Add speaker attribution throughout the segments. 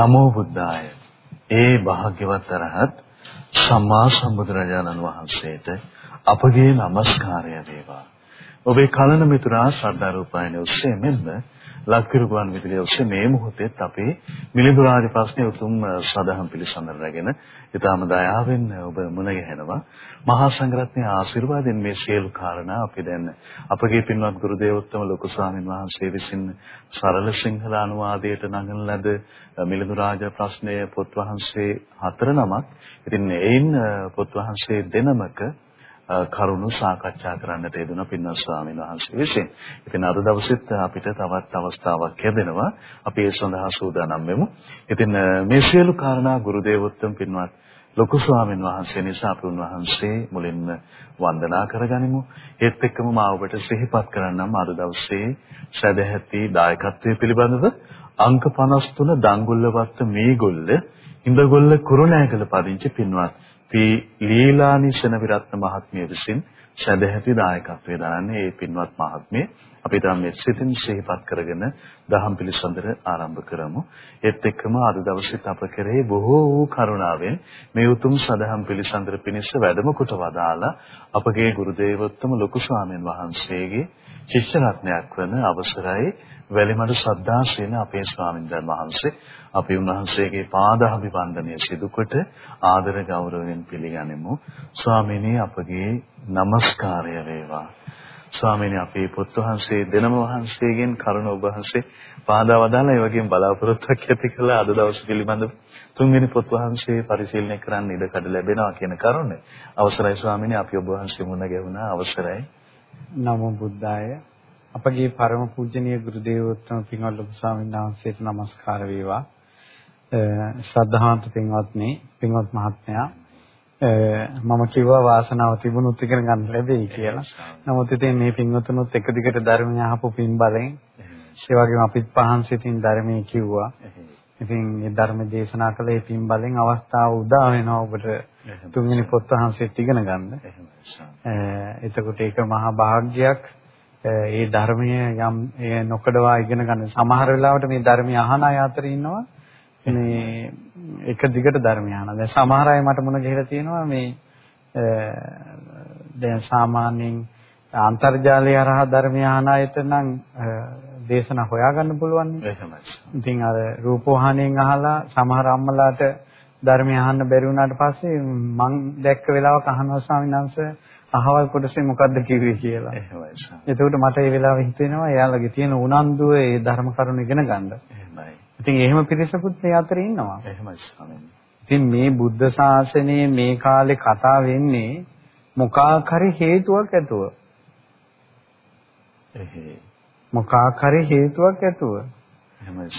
Speaker 1: නමෝ බුද්ධාය. ඒ භාග්‍යවත් අරහත් සම්මා සම්බුදුරජාණන් වහන්සේට අපගේ নমස්කාරය වේවා. ඔබේ කලන මිතුරා ශ්‍රද්ධා රූපాయని ඔස්සේ මෙන්න ලක්කිරු ගුවන් විදුලිය ඔස්සේ මේ මොහොතේත් අපේ මිලිඳු රාජ ප්‍රශ්නයේ උතුම් සදහම් පිළිසඳර රැගෙන ඊටම දයාවෙන් ඔබ මුණ ගැහෙනවා. මහා සංඝරත්නයේ ආශිර්වාදයෙන් මේ සියලු කාරණා අපි දැන් අපගේ පින්වත් ගුරු දේවෝත්තම ලොකු ස්වාමීන් වහන්සේ විසින් සරල සිංහල අනුවාදයට නඟන ලද මිලිඳු රාජ ප්‍රශ්නයේ පොත් වහන්සේ හතර නමක්. ඉතින් එයින් පොත් වහන්සේ දෙනමක කරුණු සාකච්ඡා කරන්නට යෙදුන පින්වත් ස්වාමීන් වහන්සේ විසින්. ඉතින් අද දවසෙත් අපිට තවත් අවස්ථාවක් ලැබෙනවා. අපි ඒ සඳහා සූදානම් වෙමු. ඉතින් මේ සියලු කාරණා ගුරු දේවෝත්තම පින්වත් ලොකු ස්වාමීන් වහන්සේ නිසා අපි උන්වහන්සේ මුලින්ම වන්දනා කරගනිමු. ඒත් එක්කම මා ඔබට සිහිපත් කරන්නම් අද දවසේ සදැහැති දායකත්වයේ පිළිබඳව අංක 53 දංගුල්ලවත්ත මේගොල්ල ඉඳගොල්ල කුරුණෑගල පදිංචි පින්වත් පී ලීලානිසන විරත්න මහත්මිය විසින් සදැහැති දායකත්වයේ දාන්නේ ඒ පින්වත් මහත්මිය අපි දැන් මේ සිතින් සිහිපත් කරගෙන දහම් පිළිසඳර ආරම්භ කරමු. ඒත් එක්කම අද දවසේත් අප කෙරෙහි බොහෝ වූ කරුණාවෙන් මේ උතුම් සදහම් පිළිසඳර පිණිස වැඩම කොට වදාලා අපගේ ගුරු දේවෝත්තම ලොකු ස්වාමීන් වහන්සේගේ ශිෂ්‍ය රත්නයක් වන අවසරයි වැලිමඩ සද්දාසේන අපේ ස්වාමීන් වහන්සේ අපි උන්වහන්සේගේ පාදාභිවන්දනය සිදු කොට ආදර ගෞරවයෙන් පිළිගනිමු. ස්වාමීනි අපගේ নমස්කාරය වේවා. ස්වාමීනි අපේ පුත් වහන්සේ දෙනම වහන්සේගෙන් කරුණ ඔබ වහන්සේ පාදා වදාලා ඒ වගේම බලාපොරොත්තුවක් ඇති කළා අද දවස් පිළිබඳ තුන්වෙනි පුත් වහන්සේ පරිශීලනය කරන්න ඉඩ කඩ ලැබෙනවා කියන කරුණ. අවසරයි ස්වාමීනි අපි ඔබ වහන්සේ මුණ ගැහුණා අවසරයි.
Speaker 2: නමෝ බුද්ධාය අපගේ පරම පූජනීය ගුරු දේවෝත්තම පින්වත් ලොකු ස්වාමීන් වහන්සේට নমස්කාර වේවා. ශ්‍රද්ධාවන්ත පින්වත්නි, පින්වත් මහත්මයා මම කිව්වා වාසනාව තිබුණොත් ඉගෙන ගන්න ලැබෙයි කියලා. නමුත් ඉතින් මේ පින්වතුනුත් එක දිගට ධර්මය අහපු පින් බලෙන් ඒ වගේම අපිත් පහන් සිතින් ධර්මයේ කිව්වා. ඉතින් මේ ධර්ම දේශනා කළ මේ පින් බලෙන් අවස්ථාව උදා වෙනවා ඔබට තුන්වෙනි පොත් වහන්සේත් ඉගෙන ගන්න. එතකොට ඒක මහා භාග්යක්. ඒ ධර්මය යම් නොකඩවා ඉගෙන ගන්න. සමහර වෙලාවට මේ ධර්මය අහන අය අතර ඉන්නවා. මේ එක දිගට ධර්මය අහන. දැන් සමහර අය මට මුණ ගැහිලා තියෙනවා මේ දැන් සාමාන්‍යයෙන් අන්තර්ජාලය හරහා ධර්මය අහන අයට නම් දේශනා හොයාගන්න පුළුවන් නේ.
Speaker 1: එහෙමයි.
Speaker 2: ඉතින් අර රූපෝහණයෙන් අහලා සමහර අම්මලාට ධර්මය අහන්න බැරි වුණාට පස්සේ මං දැක්ක වෙලාවක අහනවා ස්වාමීන් වහන්සේ අහවල් කොටසේ මොකද්ද කිව්වේ කියලා.
Speaker 1: එහෙමයි.
Speaker 2: එතකොට මට ඒ වෙලාවෙ හිතෙනවා එයාලගේ තියෙන උනන්දුව ඒ ධර්ම කරුණු ඉගෙන ගන්න.
Speaker 1: එහෙමයි.
Speaker 2: ඉතින් එහෙම පිරිසකුත් මේ අතරේ ඉන්නවා.
Speaker 1: එහෙමයි ස්වාමීනි.
Speaker 2: ඉතින් මේ බුද්ධ ශාසනයේ මේ කාලේ කතා වෙන්නේ මොකාක් හරි හේතුවක් ඇතුව.
Speaker 1: එහේ.
Speaker 2: මොකාක් හරි හේතුවක් ඇතුව.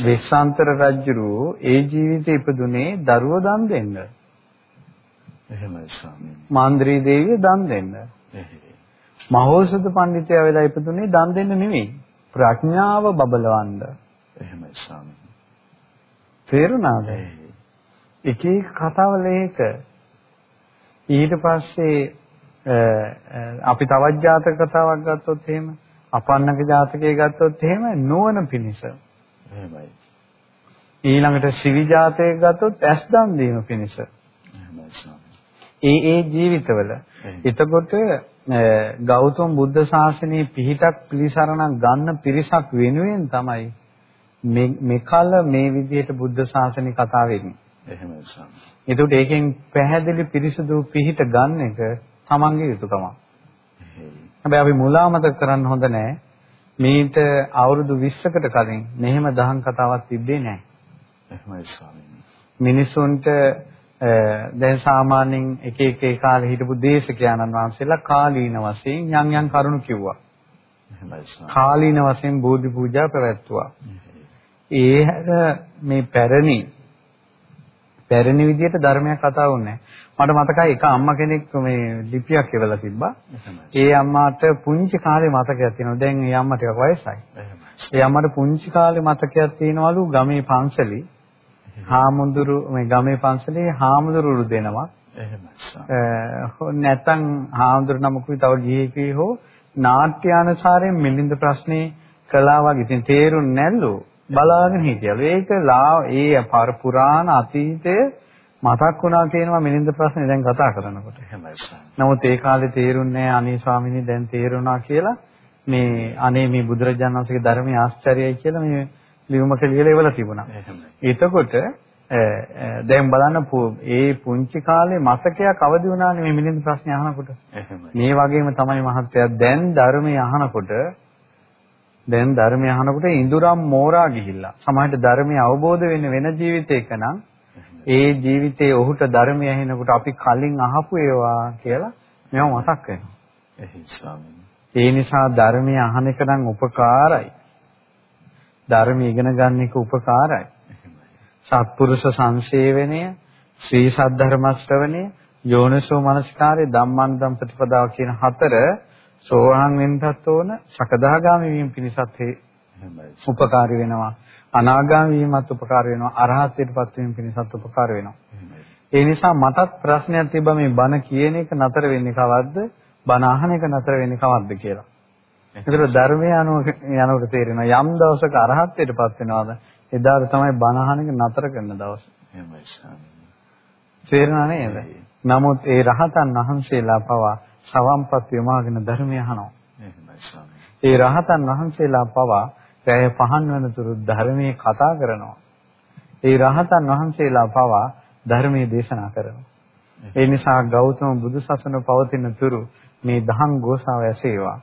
Speaker 2: විශ්වාන්තර රජුරු ඒ ජීවිතේ ඉපදුනේ දරුව දන් දෙන්න.
Speaker 1: එහෙමයි ස්වාමීනි.
Speaker 2: මාන්ද්‍රී දේවිය දන් දෙන්න. මහෝසත පඬිතයා වෙලා ඉපදුනේ දන් දෙන්න නෙමෙයි. ප්‍රඥාව බබලවන්න.
Speaker 1: එහෙමයි ස්වාමීනි.
Speaker 2: තේරුණාද? එක එක කතාවල ඒක. ඊට පස්සේ අපි තවත් ජාතක කතාවක් ගත්තොත් එහෙම අපන්නක ජාතකයේ ගත්තොත් එහෙම නුවණ පිණිස.
Speaker 1: එහෙමයි.
Speaker 2: ඊළඟට ශිවි ජාතකයේ ගත්තොත් ඇස් දන් දීම පිණිස. ඒ ඒ ජීවිතවල. එතකොට ගෞතම බුද්ධ ශාසනයේ පිහිටක් පිළිසරණක් ගන්න පිරිසක් වෙනුවෙන් තමයි මේ මෙකල මේ විදිහට බුද්ධ ශාසනය කතා වෙන්නේ.
Speaker 1: එහෙමයි ස්වාමී.
Speaker 2: ඒකට ඒකෙන් පැහැදිලි පිරිසුදු පිහිට ගන්න එක තමන්ගේ යුතුයකමක්. හැබැයි අපි මුලාමතක කරන්න හොඳ නැහැ. මේට අවුරුදු 20කට කලින් මෙහෙම දහම් කතාවක් තිබ්බේ නැහැ.
Speaker 1: එහෙමයි ස්වාමීනි.
Speaker 2: මිනිසුන්ට දැන් සාමාන්‍යයෙන් එක එක ඒ කාලේ හිටපු දේශකයන්න් වහන්සේලා කාලීන වශයෙන් යම් යම් කරුණු කිව්වා. කාලීන වශයෙන් බෝධි පූජා පැවැත්තුවා. ඒ හැර මේ පැරණි පැරණි විදියට ධර්මයක් කතා වුණේ මට මතකයි එක අම්මා කෙනෙක් මේ ලිපියක් කියවලා තිබ්බා. ඒ අම්මාට පුංචි කාලේ මතකයක් තියෙනවා. දැන් ඒ අම්මා ටිකක් වයසයි. ඒ අම්මට පුංචි කාලේ මතකයක් තියෙනවලු ගමේ පන්සලේ හාමුදුරු මේ ගමේ පන්සලේ හාමුදුරුවරු දෙනවා. එහෙමයි. නැත්තම් හාමුදුරු නමකුයි තව ගිහියෙකුයි හෝ නාට්‍යානුසාරයෙන් මිලින්ද ප්‍රශ්නේ කළා වගේ. ඉතින් තේරුන්නේ නැල්ලු. බලාගෙන හිටියලු. ඒක ඒ පුරාණ අතීතයේ මතක් වුණා කියනවා මිලින්ද ප්‍රශ්නේ දැන් කතා කරනකොට.
Speaker 1: එහෙමයි
Speaker 2: නමුත් ඒ කාලේ තේරුන්නේ අනේ ස්වාමීනි දැන් තේරුණා කියලා මේ අනේ මේ බුදුරජාණන් වහන්සේගේ ධර්මයේ ආශ්චර්යයි කියලා මේ ලියුමක ලියලා ඉවලා තිබුණා. එතකොට දැන් බලන්න ඒ පුංචි කාලේ මතකයක් අවදි වුණානේ මේ මිලින්ද ප්‍රශ්නේ අහනකොට. මේ වගේම තමයි මහත්තයා දැන් ධර්මයේ අහනකොට දැන් ධර්මය අහනකොට ඉඳුරම් මෝරා ගිහිල්ලා සමහරට ධර්මය අවබෝධ වෙන්න වෙන ජීවිතයක නම් ඒ ජීවිතේ ඔහුට ධර්මය ඇහෙනකොට අපි කලින් අහපු ඒවා කියලා මේව මතක් වෙනවා. ඒ නිසා ධර්මය අහන එක නම් උපකාරයි. ධර්මය ඉගෙන ගන්න එක උපකාරයි. සත්පුරුෂ සංසේවනය, ශ්‍රී සද්ධර්ම ශ්‍රවණය, යෝනිසෝ මනස්කාරය, ධම්මානුදම් ප්‍රතිපදාව කියන හතර සෝවාන් වෙන්නත් ඕන, සකදාගාමි වීම පිණිසත් උපකාරී වෙනවා. අනාගාමී වීමත් උපකාර වෙනවා. අරහත්ත්වයටපත් වීම පිණිසත් උපකාර වෙනවා. ඒ නිසා මටත් ප්‍රශ්නයක් තිබ්බා මේ බණ කියන එක නතර වෙන්නේ කවද්ද? බණ අහන එක නතර වෙන්නේ කවද්ද කියලා. ඒතර ධර්මය අනුව යනකොට තේරෙනවා යම් දවසක අරහත්ත්වයටපත් වෙනවාද? එදාට තමයි බණ අහන එක නතර කරන දවස. එහෙමයි තේරෙනා නේද? නමුත් ඒ රහතන් වහන්සේලා පවා සවම්පත් යමාගෙන ධර්මය අහනවා ඒ රහතන් වහන්සේලා පවා පැය පහන් වෙනතුරු ධර්මයේ කතා කරනවා. ඒ රහතන් වහන්සේලා පවා ධර්මයේ දේශනා කරනවා. ඒ නිසා ගෞතම බුදුසසුන පවතින තුරු මේ දහම් ගෝසාව ඇසේවා.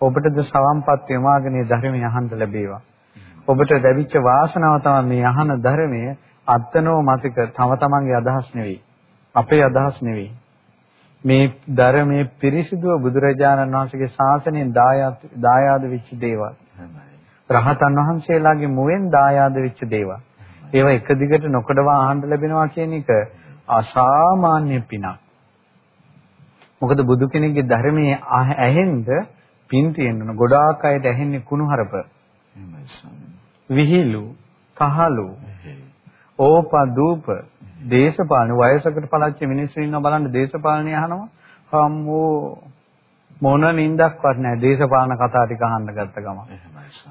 Speaker 2: ඔබටද සවම්පත් යමාගෙන ධර්මය අහන්න ලැබේවා. ඔබට ලැබිච්ච වාසනාව තමයි මේ අහන ධර්මය අත්නෝ මතික තම තමන්ගේ අදහස් නෙවෙයි. අපේ අදහස් නෙවෙයි. මේ ධර්මයේ පිරිසිදුව බුදුරජාණන් වහන්සේගේ ශාසනයෙන් දායාද වෙච්ච දේවල්. රහතන් වහන්සේලාගේ මුවෙන් දායාද වෙච්ච දේවල්. ඒවා එක දිගට නොකඩවා අහන්න ලැබෙනවා කියන එක අසාමාන්‍ය පිනක්. මොකද බුදු කෙනෙක්ගේ ධර්මයේ ඇහෙන්න පින් තියෙනවා. ගොඩාක් අයට ඇහෙන්නේ කුණුහරුප. විහිළු, කහළු, ඕපදූප, දේශපාලන වයසකට පළච්ච මිනිස්සු ඉන්නවා බලන්න දේශපාලනය අහනවා. හම්මෝ මොන නින්දක්වත් නැහැ දේශපාලන කතා ටික අහන්න ගත්ත ගමන්.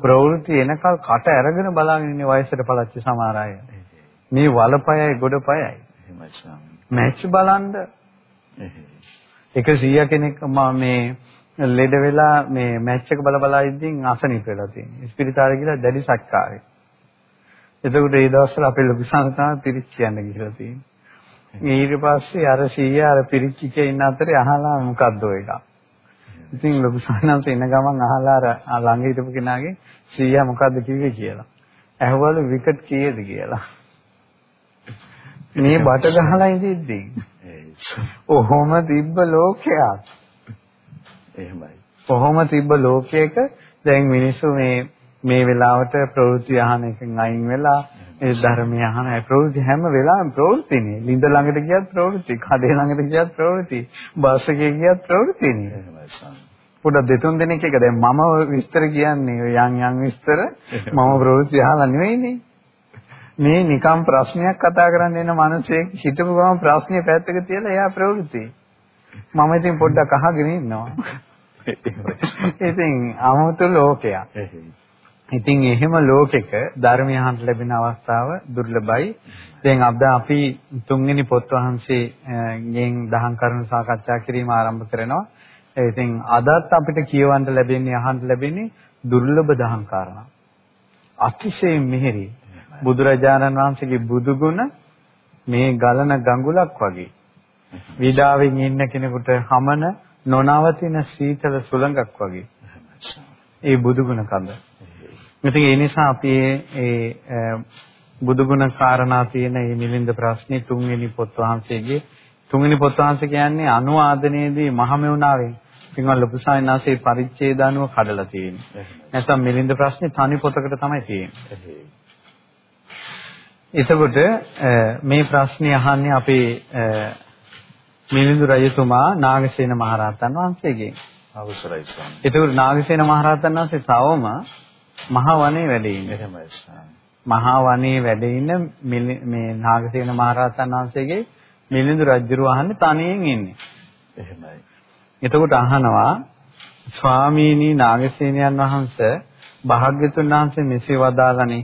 Speaker 2: ප්‍රවෘත්ති එනකල් කට අරගෙන බලාගෙන ඉන්නේ වයසට පළච්ච සමහර අය. මේ වලපයයි ගොඩපයයි. මැච් බලන්න. එක 100 කෙනෙක් මේ ලෙඩ වෙලා මේ මැච් එක බල බලා ඉඳින් අසනීප වෙලා තියෙනවා. ස්පිරිතාලේ ගිහලා දැඩි සක්කාරේ. එතකොට ඒ දවස්වල අපේ ලොකු සංස්ථාව පිරිච් කියන්න ගිහලා තියෙනවා. ඊට පස්සේ අර 100 අර පිරිච්චිකේ ඉන්න අතරේ අහලා මොකද්ද ඔය එකක්. ඉතින් ලොකු සානංශ එන ගමන් අහලා අර ළඟ හිටපු කෙනාගේ සීයා මොකද්ද කිව්වේ කියලා. ඇහුවලු විකට් කීයද කියලා. මේ බට ගහලා ඉඳිද්දි. ඔහොම තිබ්බ ලෝකයක්. එහෙමයි. කොහොම තිබ්බ ලෝකයක දැන් මිනිස්සු මේ මේ වෙලාවට ප්‍රවෘත්ති අහන එකෙන් අයින් වෙලා ඒ ධර්මය අහන ප්‍රවෘත්ති හැම වෙලාවෙම ප්‍රවෘත්තිනේ. ලිඳ ළඟට ගියත් ප්‍රවෘත්ති, කඩේ ළඟට ගියත් ප්‍රවෘත්ති, බස් එකේ ගියත් ප්‍රවෘත්තිනේ. පොඩ්ඩක් දෙතුන් දෙනෙක් එක දැන් මම විස්තර කියන්නේ යන් යන් විස්තර මම ප්‍රවෘත්ති අහලා නෙවෙයිනේ. මේ නිකම් ප්‍රශ්නයක් කතා කරන්න එන මිනිහෙක් හිතපු ගමන් ප්‍රශ්නේ පැත්තක තියලා එයා ප්‍රවෘත්ති. මම ඉතින් පොඩ්ඩක් අහගෙන ඉන්නවා. ඉතින් අමුතු ලෝකයක්. ඉතින් එහෙම ලෝකෙක ධර්මය අහන්න ලැබෙන අවස්ථාව දුර්ලභයි. දැන් අද අපි තුන්වෙනි පොත් වහන්සේගෙන් දහම් කරුණු සාකච්ඡා කිරීම ආරම්භ කරනවා. ඉතින් අදත් අපිට කියවන්න ලැබෙන්නේ අහන්න ලැබෙන්නේ දුර්ලභ දහම් කාරණා. අතිශයින් මිහිරි බුදුරජාණන් වහන්සේගේ බුදු ගුණ මේ ගලන ගඟුලක් වගේ. විඩාවෙන් ඉන්න කෙනෙකුට හමන නොනවතින සීතල සුළඟක් වගේ. ඒ බුදු ගුණ කඳ. ඉතින් ඒ නිසා අපි ඒ බුදුගුණ කාරණා තියෙන මේ මිලින්ද ප්‍රශ්නේ තුන්වෙනි පොත් වහන්සේගේ තුන්වෙනි පොත් වහන්සේ කියන්නේ අනුවාදනයේදී මහමෙවුනාවෙන් පින්වත් ලොකු සායනාසේ පරිච්ඡේද අනුව කඩලා තියෙන්නේ. නැත්නම් මිලින්ද ප්‍රශ්නේ තනි පොතකට තමයි තියෙන්නේ. එතකොට මේ ප්‍රශ්නේ අහන්නේ අපේ මිලිඳු රජතුමා නාගසේන මහරහතන් වහන්සේගෙන්.
Speaker 1: අවසරයි ස්වාමී.
Speaker 2: එතකොට නාගසේන මහරහතන් වහන්සේ සවම මහා වනේ වැඩ ඉන්නේ. මහා වනේ වැඩ ඉන්න මේ නාගසේන මහරහතන් වහන්සේගේ මිලිඳු රජුරු අහන්නේ තනියෙන් ඉන්නේ.
Speaker 1: එහෙමයි.
Speaker 2: එතකොට අහනවා ස්වාමීනි නාගසේනයන් වහන්සේ භාග්‍යතුන් වහන්සේ මෙසේ වදාළනේ.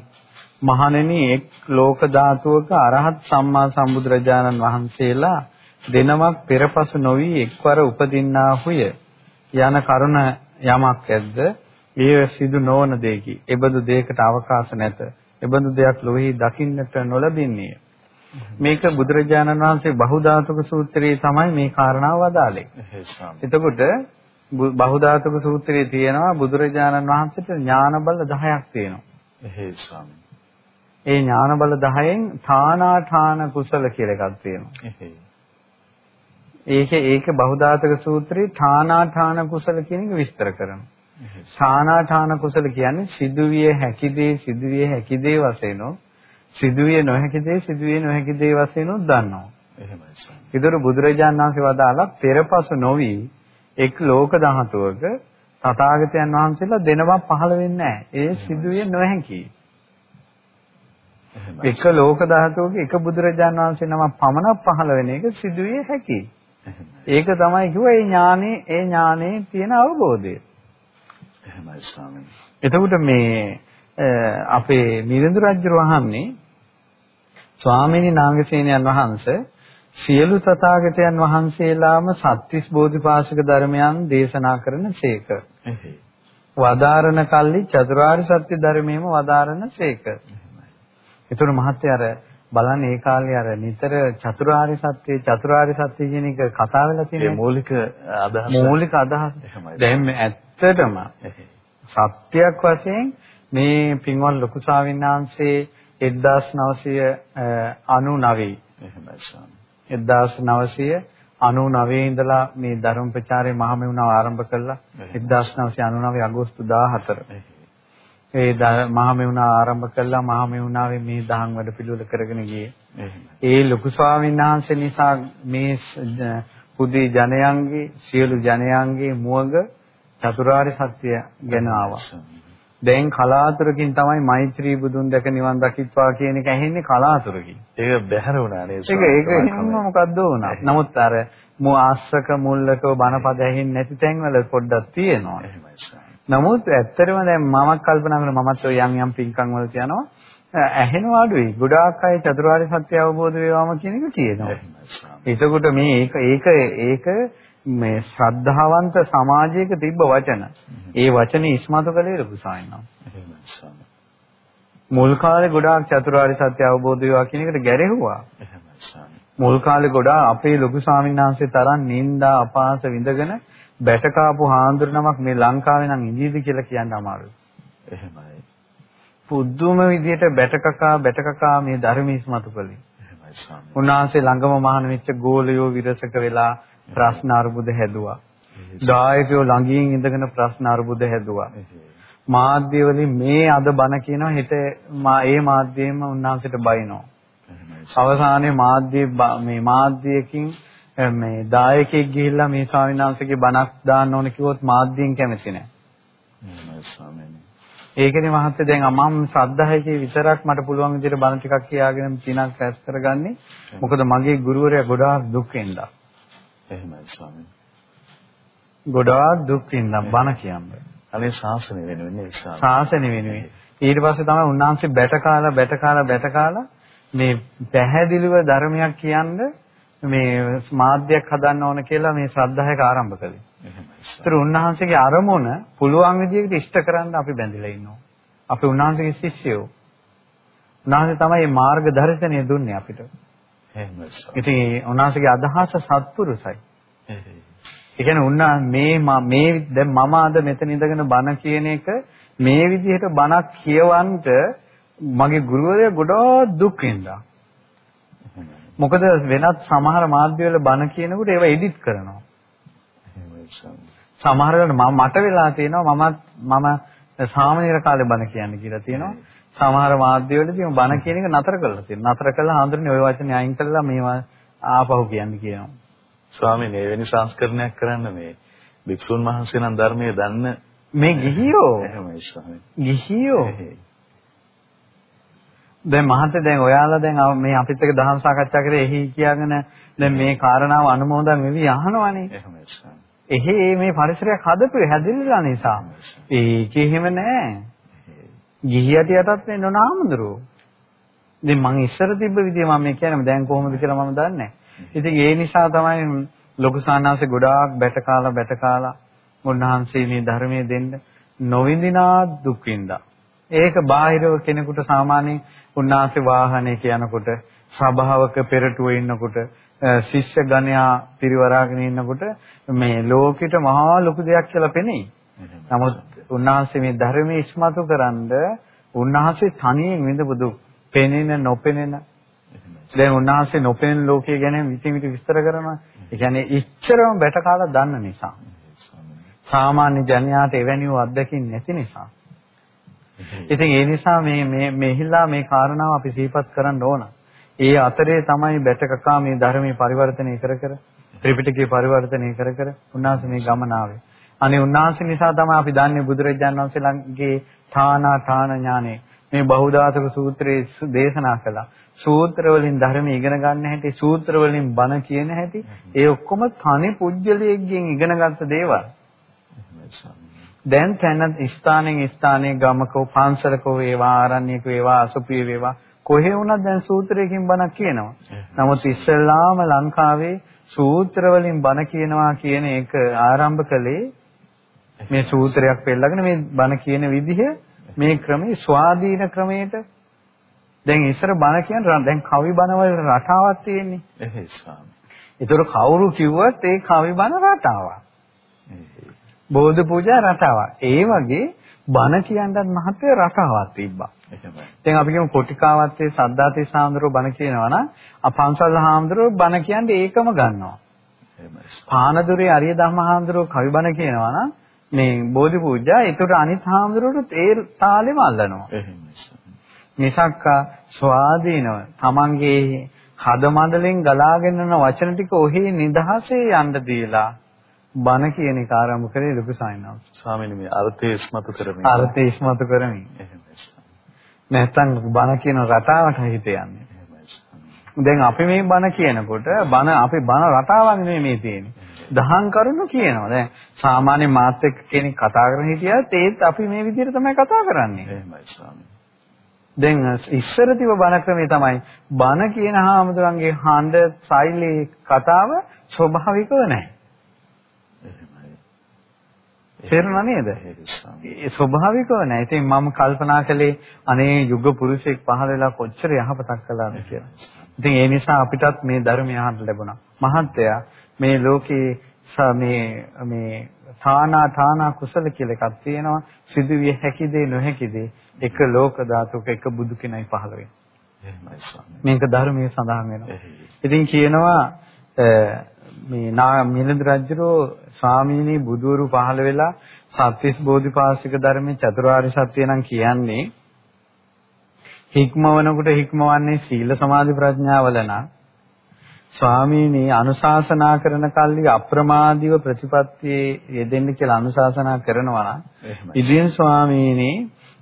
Speaker 2: මහණෙනි එක් ලෝක ධාතුවක අරහත් සම්මා සම්බුදුරජාණන් වහන්සේලා දෙනමක් පෙරපසු නොවි එක්වර උපදින්නාහුය. යන කරුණ යමක් ඇද්ද ඒ සිදු නොවන දෙකි. එබඳු දෙයකට අවකාශ නැත. එබඳු දෙයක් ලොවේහි දකින්නට නොලබින්නේ. මේක බුදුරජාණන් වහන්සේ බහුධාතුක සූත්‍රයේ තමයි මේ කාරණාව වදාළේ. එතකොට බහුධාතුක සූත්‍රයේ තියෙනවා බුදුරජාණන් වහන්සේට ඥාන බල 10ක් තියෙනවා.
Speaker 1: එහෙයි ස්වාමී.
Speaker 2: ඒ ඥාන බල 10න් ථානාඨාන කුසල කියලා එකක් තියෙනවා.
Speaker 1: එහෙයි.
Speaker 2: ඒකේ ඒක බහුධාතක සූත්‍රයේ ථානාඨාන කුසල කියන එක විස්තර කරනවා. ථානාඨාන කුසල කියන්නේ සිදුවිය හැකි දේ සිදුවිය හැකි දේ වශයෙන් සිදුවිය නොහැකි දේ සිදුවිය නොහැකි දේ වශයෙන් දන්නවා.
Speaker 1: එහෙමයි.
Speaker 2: ඒතර බුදුරජාණන් වහන්සේ වදාලා පෙරපසු නොවි එක් ලෝක ධාතුවක තථාගතයන් වහන්සේලා දෙනවක් පහළ වෙන්නේ. ඒ සිදුවිය නොහැකි. එක ලෝක ධාතුවක එක බුදුරජාණන් වහන්සේ නමක් පමණක් පහළ වෙන එක සිදුවිය හැකියි. ඒක තමයි කිව්වා ඒ ඥානේ ඒ ඥානේ තියෙන අවබෝධය.
Speaker 1: එහෙමයි ස්වාමීනි.
Speaker 2: එතකොට මේ අපේ මිලිඳු රජු වහන්නේ ස්වාමීනි නාගසේනයන් වහන්සේ සියලු තථාගතයන් වහන්සේලාම සත්‍තිස් බෝධිපාශික ධර්මයන් දේශනා කරන සේක. වදාරණ කල්ලි චතුරාර්ය සත්‍ය ධර්මයේම වදාරණ සේක. ඒතර මහත්තයා අර බලන්න ඒ කාලේ අර නිතර චතුරාර්ය සත්‍ය චතුරාර්ය සත්‍ය කියන එක කතා වෙලා තියෙනවා.
Speaker 1: මූලික අදහස.
Speaker 2: මූලික අදහස. දැන් ඇත්තටම සත්‍යයක් වශයෙන් මේ පින්වත් ලොකු වහන්සේ 1999
Speaker 1: එහෙමයි ස්වාමී.
Speaker 2: 1999 ඉඳලා මේ ධර්ම ප්‍රචාරයේ මහමෙවුනාව ආරම්භ කළා. 1999 අගෝස්තු 14 ඒ මහමෙවුනාව ආරම්භ කළා. මහමෙවුනාවේ මේ දහම් වැඩ පිළිවෙල කරගෙන ගියේ. ඒ ලොකු ස්වාමීන් වහන්සේ නිසා මේ පුදී ජනයන්ගේ සියලු ජනයන්ගේ මුවග චතුරාර්ය සත්‍ය ගැන ආවා දැන් කලාතුරකින් තමයි මෛත්‍රී බුදුන් දැක නිවන් දකිත්වා කියන එක ඇහෙන්නේ කලාතුරකින්.
Speaker 1: ඒක බැහැර වුණා නේද?
Speaker 2: ඒක ඒක එහෙම මොකද්ද වුණා. නමුත් අර මු ආස්සක මුල්ලක බණපද ඇහෙන්නේ නැති තැන්වල පොඩ්ඩක් තියෙනවා. නමුත් ඇත්තටම දැන් මමත් කල්පනා කරන මමත් ඔය යම් යම් පින්කම් වලට යනවා. ඇහෙනවා අඩුයි. ගොඩාක් අය චතුරාර්ය සත්‍ය අවබෝධ වේවාම කියන එක කියනවා. එතකොට මේ ඒක ඒක ඒක මේ ශ්‍රද්ධාවන්ත සමාජයක තිබ්බ වචන. ඒ වචනේ ඉස්මතු කළේ ලොකු සායනවා. මුල් කාලේ ගොඩාක් චතුරාර්ය සත්‍ය අවබෝධ වේවා කියන එකට ගැරෙහුවා. මුල් කාලේ ගොඩාක් අපේ ලොකු ස්වාමීන් වහන්සේ තරම් නිന്ദා අපාස විඳගෙන බැටකාපු හාමුදුරනමක් මේ ලංකාවේ නම් ඉඳීද කියලා කියන්න අමාරුයි.
Speaker 1: එහෙමයි.
Speaker 2: පුදුම විදියට බැටකකා බැටකකා මේ ධර්ම ඉස්මතු කළේ. උන්වහන්සේ ළඟම මහාන වෙච්ච ගෝලියෝ විරසක වෙලා ප්‍රශ්න අරුබුද හැදුවා. දායකයෝ ළඟින් ඉඳගෙන ප්‍රශ්න අරුබුද හැදුවා. මාධ්‍ය වලින් මේ අද බණ කියනවා හෙට මා ඒ මාධ්‍යයෙන්ම උන්වහන්සේට බයිනවා. අවසානයේ මාධ්‍ය මේ මාධ්‍යයකින් මේ දායකයෙක් ගිහිල්ලා මේ ස්වාමීන් වහන්සේගේ බණක් දාන්න ඕන කිව්වොත් මාධ්‍යයෙන් කැමති නැහැ. ඒකනේ මහත්තයා දැන් මම ශ්‍රද්ධායකේ විතරක් මට පුළුවන් විදිහට බණ ටිකක් කියාගෙන පිනක් රැස් කරගන්නේ. මොකද මගේ ගුරුවරයා ගොඩාක් දුක් වෙනවා.
Speaker 1: එහෙමයි ස්වාමීන්.
Speaker 2: ගොඩාක් දුක් විඳන් බණ කියන්නේ.
Speaker 1: අනේ ශාසනය වෙනුවෙන් නේ ස්වාමීන්.
Speaker 2: ශාසනය වෙනුවෙන්. ඊට පස්සේ තමයි උන්වහන්සේ බැට කාලා බැට කාලා බැට කාලා මේ පැහැදිලිව ධර්මයක් කියන්නේ මේ මාධ්‍යයක් හදන්න ඕන කියලා මේ ශ්‍රද්ධායක ආරම්භ කළේ. එහෙමයි. ඒතර උන්වහන්සේගේ අරමුණ පුළුවන් විදිහකට ඉෂ්ට කරන්න අපි බැඳිලා ඉන්නවා. අපි උන්වහන්සේගේ ශිෂ්‍යයෝ. උන්වහන්සේ තමයි මේ මාර්ග දර්ශනය දුන්නේ අපිට.
Speaker 1: එහෙමයි.
Speaker 2: ඉතින් උන්වහන්සේගේ අදහස සත්පුරුසයි. ඒ කියන්නේ උන්නා මේ මේ දැන් මම අද මෙතන ඉඳගෙන බණ කියන එක මේ විදිහට බණක් කියවන්නට මගේ ගුරුවරයා ගොඩාක් දුක් විඳා. මොකද වෙනත් සමහර මාධ්‍යවල බණ කියනකොට ඒවා එඩිට් කරනවා. සමහර වෙලාවට මට වෙලා තියෙනවා මමත් මම සාමාන්‍ය කාලේ බණ කියන්නේ කියලා තියෙනවා. සමහර මාධ්‍යවලදී බණ කියන එක නතර කරලා තියෙනවා. නතර කළා හඳුරන්නේ ওই වචනේ අයින් කළා මේවා ආපහු කියන්නේ කියනවා.
Speaker 1: ස්වාමීන් මේ වෙනි සංස්කරණයක් කරන්න මේ භික්ෂුන් වහන්සේ නම් ධර්මයේ දන්න
Speaker 2: මේ ගිහියෝ
Speaker 1: එහෙමයි ස්වාමීන්.
Speaker 2: ගිහියෝ දැන් මහත්තයා දැන් ඔයාලා දැන් මේ අපිත් එක්ක දහම් සාකච්ඡා කරේ එහි කියාගෙන දැන් මේ කාරණාව අනුමෝදන් වෙවි අහනවනේ.
Speaker 1: එහෙමයි ස්වාමීන්.
Speaker 2: එහි මේ පරිසරයක් හදපු හැදිලා නිසා. ඒකේ එහෙම නැහැ. ගිහියට යටත් වෙන්න ඕන ආමඳුරෝ. ඉතින් මං ඉස්සර තිබ්බ විදිය මම මේ කියන්නේ දැන් කොහොමද කියලා මම දන්නේ නැහැ. ඉතින් ඒ නිසා තමයි ලොකු සානාංශේ ගොඩාක් බැට කාලා බැට කාලා උන්වහන්සේ මේ ධර්මයේ දෙන්න නොවිඳිනා දුක් විඳා. ඒක බාහිරව කෙනෙකුට සාමාන්‍යයෙන් උන්වහන්සේ වාහනයක යනකොට සභාවක පෙරටුවේ ඉන්නකොට ශිෂ්‍ය ගණයා පිරිවරාගෙන ඉන්නකොට මේ ලෝකෙට මහා ලොකු දෙයක් කියලා පෙනෙයි. නමුත් උන්වහන්සේ මේ ධර්මයේ ඉස්මතු කරන්ද උන්වහන්සේ තනියෙන් විඳපු පෙනෙන නොපෙනෙන දැන් උන්වහන්සේ නොපෙනෙන ලෝකය ගැන විවිධ විවිධ විස්තර කරනවා. ඒ කියන්නේ ඉච්චරම බැට කාලා දන්න නිසා. සාමාන්‍ය ජනයාට එවැනිව අත්දකින් නැති නිසා. ඉතින් ඒ නිසා මේ මේ මෙහිලා මේ කාරණාව අපි සිහිපත් කරන්න ඕන. ඒ අතරේ තමයි බැටකකා මේ ධර්මයේ පරිවර්තනය කර කර ත්‍රිපිටකයේ පරිවර්තනය කර කර උන්වහන්සේ මේ ගමන ආවේ. අනේ උන්වහන්සේ නිසා තමයි අපි දන්නේ බුදුරජාණන් වහන්සේලාගේ ථානා ථාන ඥානෙ මේ බහුධාතුක සූත්‍රයේ දේශනා කළා. සූත්‍ර වලින් ධර්ම ඉගෙන ගන්න හැටි, සූත්‍ර වලින් බණ කියන හැටි, ඒ ඔක්කොම තනි පුජ්‍යලයෙන් ඉගෙනගත්ත දේවල්. දැන් තැන ස්ථානෙන් ස්ථානයේ ගමක පන්සලක වේවා ආරණ්‍යක වේවා අසුපිය වේවා කොහේ වුණත් දැන් සූත්‍රයකින් බණක් කියනවා. නමුත් ඉස්සෙල්ලාම ලංකාවේ සූත්‍ර වලින් බණ කියනවා කියන එක ආරම්භ කළේ මේ සූත්‍රයක් පෙළලාගෙන මේ බණ කියන විදිහ මේ ක්‍රමේ ස්වාධීන ක්‍රමයට දැන් ඉස්සර බණ කියන්නේ දැන් කවි බණ වල රටාවක් තියෙන්නේ.
Speaker 1: එහෙයි ස්වාමී.
Speaker 2: ඒතර කවුරු කිව්වත් ඒ කවි බණ රටාවක්. බෝධි පූජා රටාවක්. ඒ වගේ බණ කියන්නත් මහත්ය රටාවක් තිබ්බා. දැන් අපි කියමු කොටිකාවත්තේ සද්දාතේ සාන්දරෝ බණ කියනවා නම් අපංසල් හාමුදුරුවෝ බණ කියන්නේ ඒකම ගන්නවා. පානදුරේ අරිය හාමුදුරුවෝ කවි බණ කියනවා නම් මේ බෝධි පූජා ඒතර අනිත් හාමුදුරුවෝට ඒ තාලෙම අල්ලනවා. මිසක් ස්වාධීනව තමන්ගේ හද මඩලෙන් ගලාගෙන යන වචන ටික ඔහි නිදහසේ යන්න දීලා බණ කියන එක ආරම්භ කරේ ලොකු සායනාව.
Speaker 1: ස්වාමීනි මේ අර්ථය ඉස්මතු කරමින්.
Speaker 2: අර්ථය ඉස්මතු කරමින්. නැත්තම් බණ කියන රටාවට හිත යන්නේ. දැන් අපි මේ බණ කියනකොට බණ අපි බණ රටාවක් නෙමෙයි මේ තියෙන්නේ. දහම් කරුණු කියනවා. දැන් සාමාන්‍ය මාත් එක්ක කෙනෙක් කතා කරන හිටියත් ඒත් අපි මේ විදිහට තමයි කතා කරන්නේ.
Speaker 1: එහෙමයි ස්වාමී.
Speaker 2: දැන් ඉස්සර තිබ බණ ක්‍රමේ තමයි බණ කියන හාමුදුරන්ගේ හඬ සෛලී කතාව ස්වභාවිකව නැහැ. තේරුණා නේද? ඒ ස්වභාවිකව නෑ. ඉතින් මම කල්පනා කළේ අනේ යුග පුරුෂයෙක් පහළ වෙලා කොච්චර යහපතක් කළාද කියලා. ඉතින් ඒ නිසා අපිටත් මේ ධර්මය අහන්න ලැබුණා. මහත්තයා මේ ලෝකේ මේ මේ ථානා ථානා කුසල කියලා එකක් තියෙනවා. සිදුවිය හැකි දේ නොහැකි දේ එක ලෝක ධාතුක එක බුදු කෙනයි පහළ වෙන්නේ. මේක ධර්මයේ සඳහන් වෙනවා. ඉතින් කියනවා මේ මිලිඳු රජුරෝ ස්වාමීනි බුදුරු පහළ වෙලා සත්‍විස් බෝධිපාශික ධර්මයේ චතුරාර්ය සත්‍ය නම් කියන්නේ හික්මවනකොට හික්මවන්නේ සීල සමාධි ප්‍රඥාවල නම් ස්වාමීනි අනුශාසනා කරන කල්ලි අප්‍රමාදීව ප්‍රතිපත්තියේ යෙදෙන්න කියලා අනුශාසනා කරනවා නම් ඉදින් ස්වාමීනි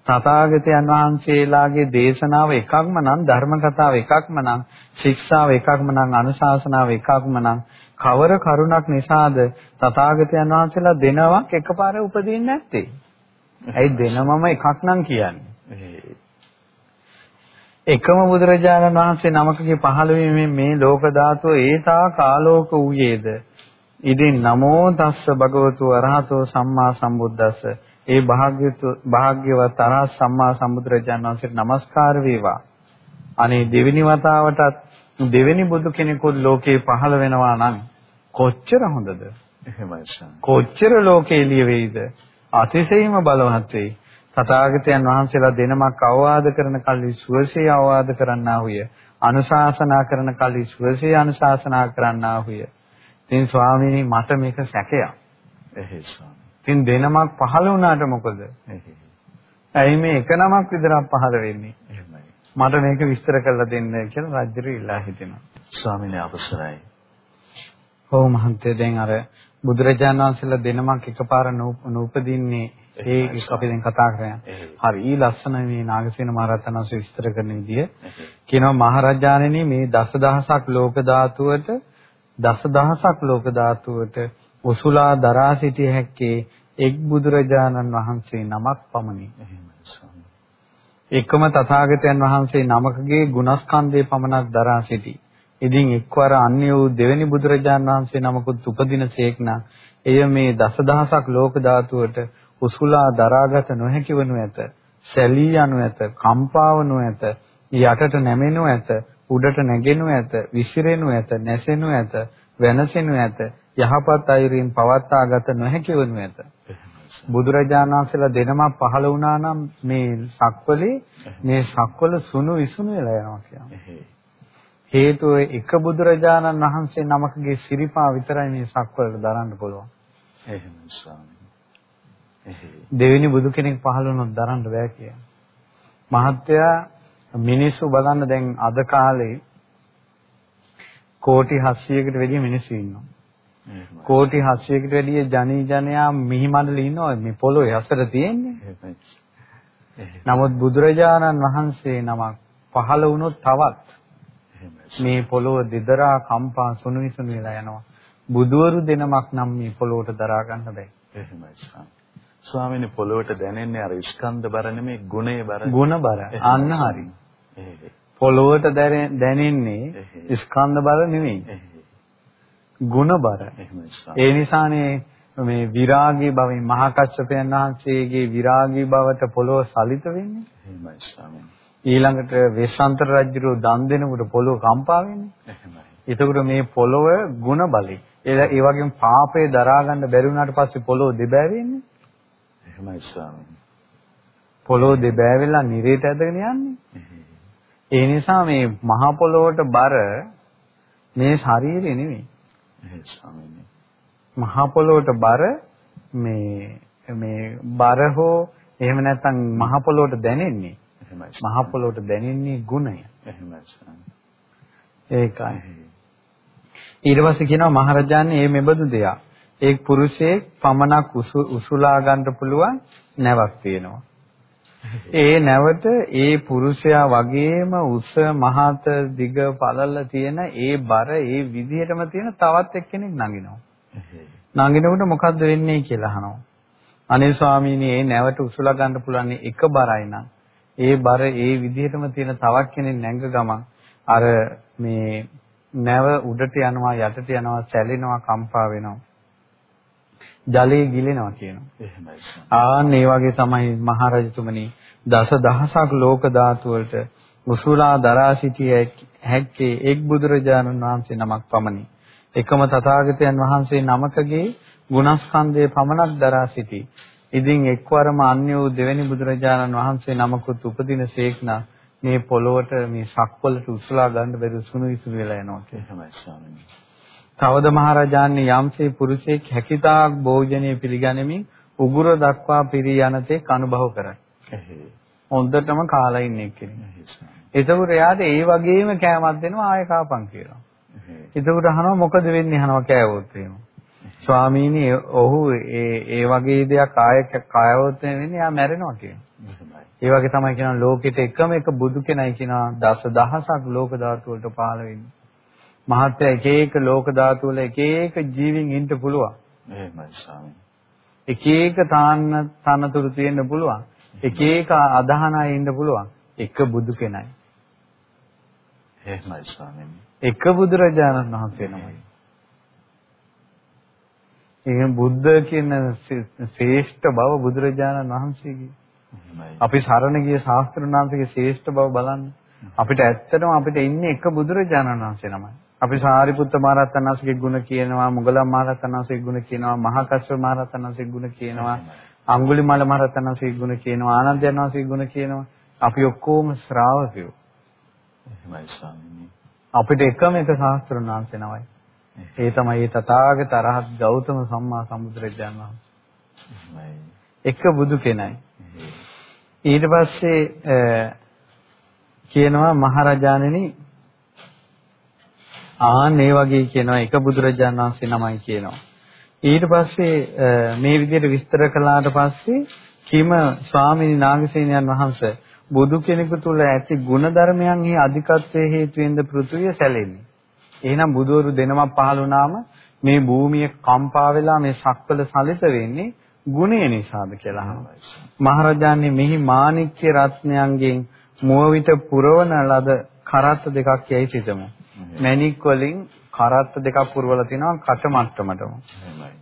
Speaker 2: තථාගතයන් වහන්සේලාගේ දේශනාව එකක්ම නම් ධර්ම කතාව එකක්ම නම් ශික්ෂාව එකක්ම නම් අනුශාසනාව එකක්ම නම් කවර කරුණක් නිසාද තථාගතයන් වහන්සේලා දෙනවක් එකපාරේ උපදින්නේ නැත්තේ? ඇයි දෙනමම එකක් නම් කියන්නේ? එකම බුදුරජාණන් වහන්සේ නමකගේ පහළ වීමෙන් මේ ලෝක ධාතුව ඒතා කාලෝක වූයේද? ඉදින් නමෝ තස්ස භගවතු අරහතෝ සම්මා සම්බුද්දස්ස ඒ භාග්‍යවත් භාග්‍යවත් අරහත් සම්මා සම්බුදුරජාණන් වහන්සේට নমස්කාර වේවා. අනේ දෙවෙනි වතාවටත් දෙවෙනි බුදු කෙනෙකුත් ලෝකේ පහළ වෙනවා නම් කොච්චර හොඳද?
Speaker 1: එහෙමයි
Speaker 2: කොච්චර ලෝකේ එළිය වෙයිද? අතිශයින්ම බලවත් වෙයි. තථාගතයන් වහන්සේලා දෙනමක් අවවාද කරන කල්හි සුවසේ අවවාද කරන්නාහුය. අනුශාසනා කරන කල්හි සුවසේ අනුශාසනා කරන්නාහුය. ඉතින් ස්වාමීනි මට මේක සැකයක්.
Speaker 1: එහෙයි ස්වාමී.
Speaker 2: ඉතින් දෙනමක් පහළ වුණාට මොකද? ඇයි මේ එක නමක් විතරක් පහළ වෙන්නේ? මට මේක විස්තර කරලා දෙන්න කියලා රජුරු ඉල්ලා හිටිනවා.
Speaker 1: ස්වාමීන් අවසරයි.
Speaker 2: ඔව් මහන්තේ දැන් අර බුදුරජාණන් වහන්සේලා දෙනමක් එකපාර නූපදින්නේ ඒ අපි දැන් කතා කරන්නේ. හරි ඊ ලස්සන මේ නාගසේන මහරහතන් වහන්සේ විස්තර කරන විදිය. කියනවා මහරජාණෙනි මේ දසදහසක් ලෝක ධාතුවට දසදහසක් ලෝක ධාතුවට උසුලා දරා සිටිය හැක්කේ එක් බුදුරජාණන් වහන්සේ නමක් පමණි. එකම තථාගතයන් වහන්සේ නමකගේ ගුණස්කන්ධය පමණක් දරා සිටි. ඉදින් එක්වර අන්‍ය වූ දෙවෙනි බුදුරජාන් වහන්සේ නමකුත් උපදිනසේක්නා එය මේ දසදහසක් ලෝක ධාතුවට උසුලා දරාගත නොහැකි වනු ඇත. සැලී යනු ඇත, කම්පා වනු ඇත, යටට නැමෙනු ඇත, උඩට නැගෙනු ඇත, විසිරෙනු ඇත, නැසෙනු ඇත, වෙනසෙනු ඇත, යහපත් අයුරින් පවත්වාගත නොහැකි වනු ඇත. බුදුරජාණන් වහන්සේලා දෙනමක් පහළ වුණා නම් මේ සක්වලේ මේ සක්වල සුණු විසුණු වෙලා යනවා කියන්නේ. හේතුව එක බුදුරජාණන් වහන්සේ නමකගේ සිරිපා විතරයි මේ සක්වලට දරන්න පුළුවන්.
Speaker 1: එහෙමයි ස්වාමී.
Speaker 2: දෙවෙනි බුදු කෙනෙක් පහළ වුණොත් දරන්න බෑ කියන්නේ. මහත්තයා මිනිස්සු බලන්න දැන් අද කාලේ කෝටි 700කට වැඩිය මිනිස්සු ඉන්නවා. කෝටි 700කට වැඩිය ජනී ජනයා මිහි මණ්ඩල ඉන්නවා මේ පොළොවේ අසර තියෙන්නේ. නමුත් බුදුරජාණන් වහන්සේ නමක් පහළ වුණොත් තවත් මේ පොළොව දෙදරා කම්පා සුණු විසුණු වෙලා යනවා. බුදවරු දෙනමක් නම් මේ පොළොවට දරා ගන්න බෑ.
Speaker 1: එහෙමයි ස්වාමීනි පොළොවට දැනෙන්නේ අර ස්කන්ධ බර නෙමෙයි ගුණේ බර.
Speaker 2: ගුණ බර. අන්න හරි. පොළොවට දැනෙන්නේ ස්කන්ධ බර නෙමෙයි. ගුණබර. ඒ නිසානේ මේ විරාගී භවෙන් මහා කච්චපයන් වහන්සේගේ විරාගී භවට පොළොව සලිත වෙන්නේ.
Speaker 1: එහෙමයි ස්වාමීනි.
Speaker 2: ඊළඟට වෙස්සන්තර රජුරු දන් දෙනකොට පොළොව කම්පා වෙන්නේ. එහෙමයි. එතකොට මේ පොළොව ಗುಣ බලයි. ඒ වගේම පාපේ දරා ගන්න බැරි වුණාට පස්සේ පොළොව දෙබෑ වෙන්නේ.
Speaker 1: එහෙමයි ස්වාමීනි.
Speaker 2: පොළොව දෙබෑ වෙලා නිරේට ඇදගෙන යන්නේ. ඒ නිසා මේ මහා පොළොවට බර මේ ශරීරය නෙමෙයි.
Speaker 1: ස්වාමීනි.
Speaker 2: මහා පොළොවට බර මේ මේ බර හෝ එහෙම නැත්නම් මහා පොළොවට දැනෙන්නේ.
Speaker 1: එහෙමයි.
Speaker 2: මහා පොළොවට දැනෙන්නේ ගුණය.
Speaker 1: එහෙමයි ස්වාමීනි.
Speaker 2: ඒකයි. ඊට පස්සේ කියනවා මහරජාණන් මේ මෙබඳු දෙයක්. ඒ පුරුෂයෙක් පමණක් උසුලා ගන්න පුළුවන් නැවක් තියෙනවා. ඒ නැවට ඒ පුරුෂයා වගේම උස මහත දිග පළල තියෙන ඒ බර ඒ විදිහටම තියෙන තවත් එක්කෙනෙක් නගිනවා. නගිනකොට මොකද්ද වෙන්නේ කියලා අහනවා. අනේ ස්වාමීනි මේ නැවට උසුලා ගන්න පුළුවන් එක බරයි නම් ඒ බර ඒ විදිහටම තියෙන තවත් කෙනෙක් නැංග ගමන් අර මේ නැව උඩට යනවා යටට යනවා සැලෙනවා කම්පා වෙනවා. ජලයේ ගිලෙනවා කියනවා.
Speaker 1: එහෙමයි.
Speaker 2: ආන් ඒ වගේ තමයි මහරජතුමනි දස දහසක් ලෝක ධාතු වලට උසුලා දරා සිටිය හැක්කේ එක් බුදුරජාණන් වහන්සේ නමක් පමණි. එකම තථාගතයන් වහන්සේ නමකගේ ගුණස්කන්ධය පමණක් දරා සිටි. ඉදින් එක්වරම අන්‍ය වූ දෙවැනි බුදුරජාණන් වහන්සේ නමකුත් උපදින සේක්නා මේ පොළොවට මේ සක්වලට උසුලා ගන්න බැරි සුණු විසුණු වෙලා යනවා
Speaker 1: කියලා. එහෙමයි ස්වාමීනි.
Speaker 2: තවද මහරජාණන් යම්සේ පුරුෂයෙක් හැකිතාක් භෝජනය පිළිගැනීමෙන් උගුර දක්වා පිරී යනතෙක් අනුභව කරයි. හොඳටම කාලා ඉන්නේ කෙනෙක්. එතකොට එයාට ඒ වගේම කෑමක් දෙනවා ආයෙ කාපන් කියලා. එතකොට අහනවා මොකද වෙන්නේ අහනවා කෑවොත් එහෙම. ස්වාමීනි ඔහු ඒ ඒ වගේ දෙයක් ආයෙ කායවොත් වෙන්නේ එයා මැරෙනවා කියනවා. ඒ වගේ තමයි කියනවා ලෝකෙට එකම එක බුදු කෙනයි කියනවා දස දහසක් ලෝක ධාතු වලට පහළ වෙන්නේ. මහත්ය එක එක ලෝක ධාතු වල එක එක ජීවින් ඉන්න පුළුවන්.
Speaker 1: එහෙමයි ස්වාමී.
Speaker 2: එක එක තාන්න තනතුරු තියෙන්න පුළුවන්. එක එක අදහන අය ඉන්න පුළුවන්. එක බුදු කෙනයි.
Speaker 1: එහෙමයි ස්වාමීනි.
Speaker 2: එක බුදුරජාණන් වහන්සේ නමයි. එහෙනම් බුද්ධ කියන ශ්‍රේෂ්ඨ බව බුදුරජාණන් වහන්සේගේ. අපි සරණ ගිය ශාස්ත්‍රඥාන්සේගේ ශ්‍රේෂ්ඨ බව බලන්න. අපිට ඇත්තටම අපිට ඉන්නේ එක බුදුරජාණන් වහන්සේ නමයි. අපි සාරිපුත්ත මහරහතන් වහන්සේගේ ගුණ කියනවා, මුගලන් මහරහතන් වහන්සේගේ ගුණ කියනවා, මහා කස්සප මහරහතන් වහන්සේගේ ගුණ කියනවා, අඟුලිමාල මහරහතන් වහන්සේගේ ගුණ කියනවා, ආනන්දයන් වහන්සේගේ ගුණ කියනවා. අපි ඔක්කොම ශ්‍රාවකයෝ.
Speaker 1: එහෙමයි ස්වාමීනි.
Speaker 2: අපිට එකම එක ශාස්ත්‍රඥ වහන්සේ නමයි. ඒ තමයි ඒ තථාගත අරහත් ගෞතම සම්මා සම්බුදුරජාණන් වහන්සේ. එක බුදු කෙනයි. ඊට පස්සේ කියනවා මහරජාණෙනි ආන් ඒ වගේ කියනවා එක බුදුරජාණන් වහන්සේ නමයි කියනවා. ඊට පස්සේ මේ විදිහට විස්තර කළාට පස්සේ කිම ස්වාමීන් නාගසේනයන් වහන්සේ බුදු කෙනෙකු තුළ ඇති ಗುಣධර්මයන්හි අධිකත්වයේ හේතුවෙන්ද පෘථුවිය සැලෙන්නේ. එහෙනම් බුදවරු දෙනමක් පහළ වුණාම මේ භූමිය කම්පා වෙලා මේ සක්වල සලිත වෙන්නේ ගුණය නිසාද කියලා අහනවා. මහරජාණන් මෙහි මාණික්‍ය රත්නයන්ගෙන් මුවවිත පුරවන ලද කරත්ත දෙකක් යයි සිතමු. මැණික් වලින් කරත්ත දෙකක් පුරවලා තිනවා කට මට්ටමටම.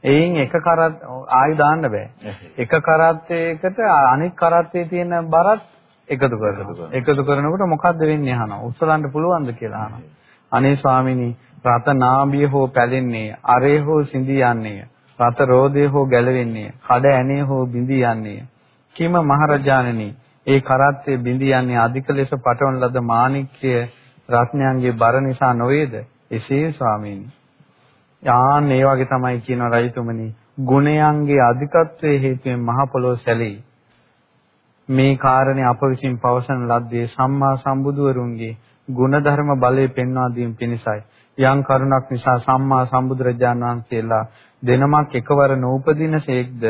Speaker 2: එයින් එක කරත් ආයු දාන්න බෑ. එක කරත්තයකට අනිත් කරත්තේ තියෙන බරත් එකතු කරනවා. එකතු කරනකොට මොකද්ද වෙන්නේ අහනවා. උස්සලන්න පුළුවන්ද කියලා අහනවා. අනේ ස්වාමිනී රත නාභිය හෝ පැලෙන්නේ අරේ හෝ සිඳී යන්නේ රත රෝදේ හෝ ගැලවෙන්නේ කඩ ඇනේ හෝ බිඳී යන්නේ කිම මහරජාණනි ඒ කරත්තේ බිඳී යන්නේ අධික ලෙස පටවන ලද මාණික්‍ය රත්නයන්ගේ බර නිසා නොවේද? එසේ ස්වාමීනි යාන් ඒ වගේ තමයි කියන රජතුමනි. ගුණයන්ගේ අධිකත්වයේ හේතුවෙන් මහ පොළොව සැලී. මේ කාරණේ අප විසින් පවසන ලද්දේ සම්මා සම්බුදුවරුන්ගේ ගුණධර්ම බලය පෙන්වා දීම පිණිසයි. යම් කරුණක් නිසා සම්මා සම්බුදුරජාණන් වහන්සේලා දෙනමක් එකවර නූපදිනසේක්ද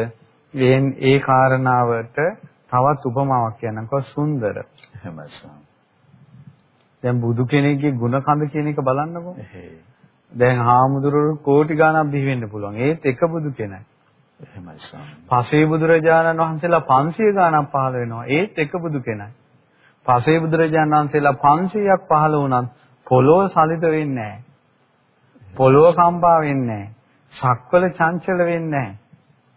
Speaker 2: ඒ කාරණාවට තවත් උපමාවක් කියනකො සුන්දර.
Speaker 1: එහෙමයි ස්වාමී
Speaker 2: දැන් බුදු කෙනෙක්ගේ ගුණ කඳ කියන එක බලන්නකෝ. දැන් හාමුදුරුවෝ කෝටි ගණන් බිහි වෙන්න පුළුවන්. ඒත් එක බුදු කෙනයි.
Speaker 1: එහෙමයි ස්වාමී
Speaker 2: පසේ බුදුරජාණන් වහන්සේලා 500 ගණන් පහළ වෙනවා. ඒත් එක බුදු කෙනයි. පසේ බුදුරජාණන් වහන්සේලා 500ක් පහළ වුණත් පොළොව සලිත වෙන්නේ නැහැ. පොළොව කම්පා වෙන්නේ නැහැ. සක්වල චංචල වෙන්නේ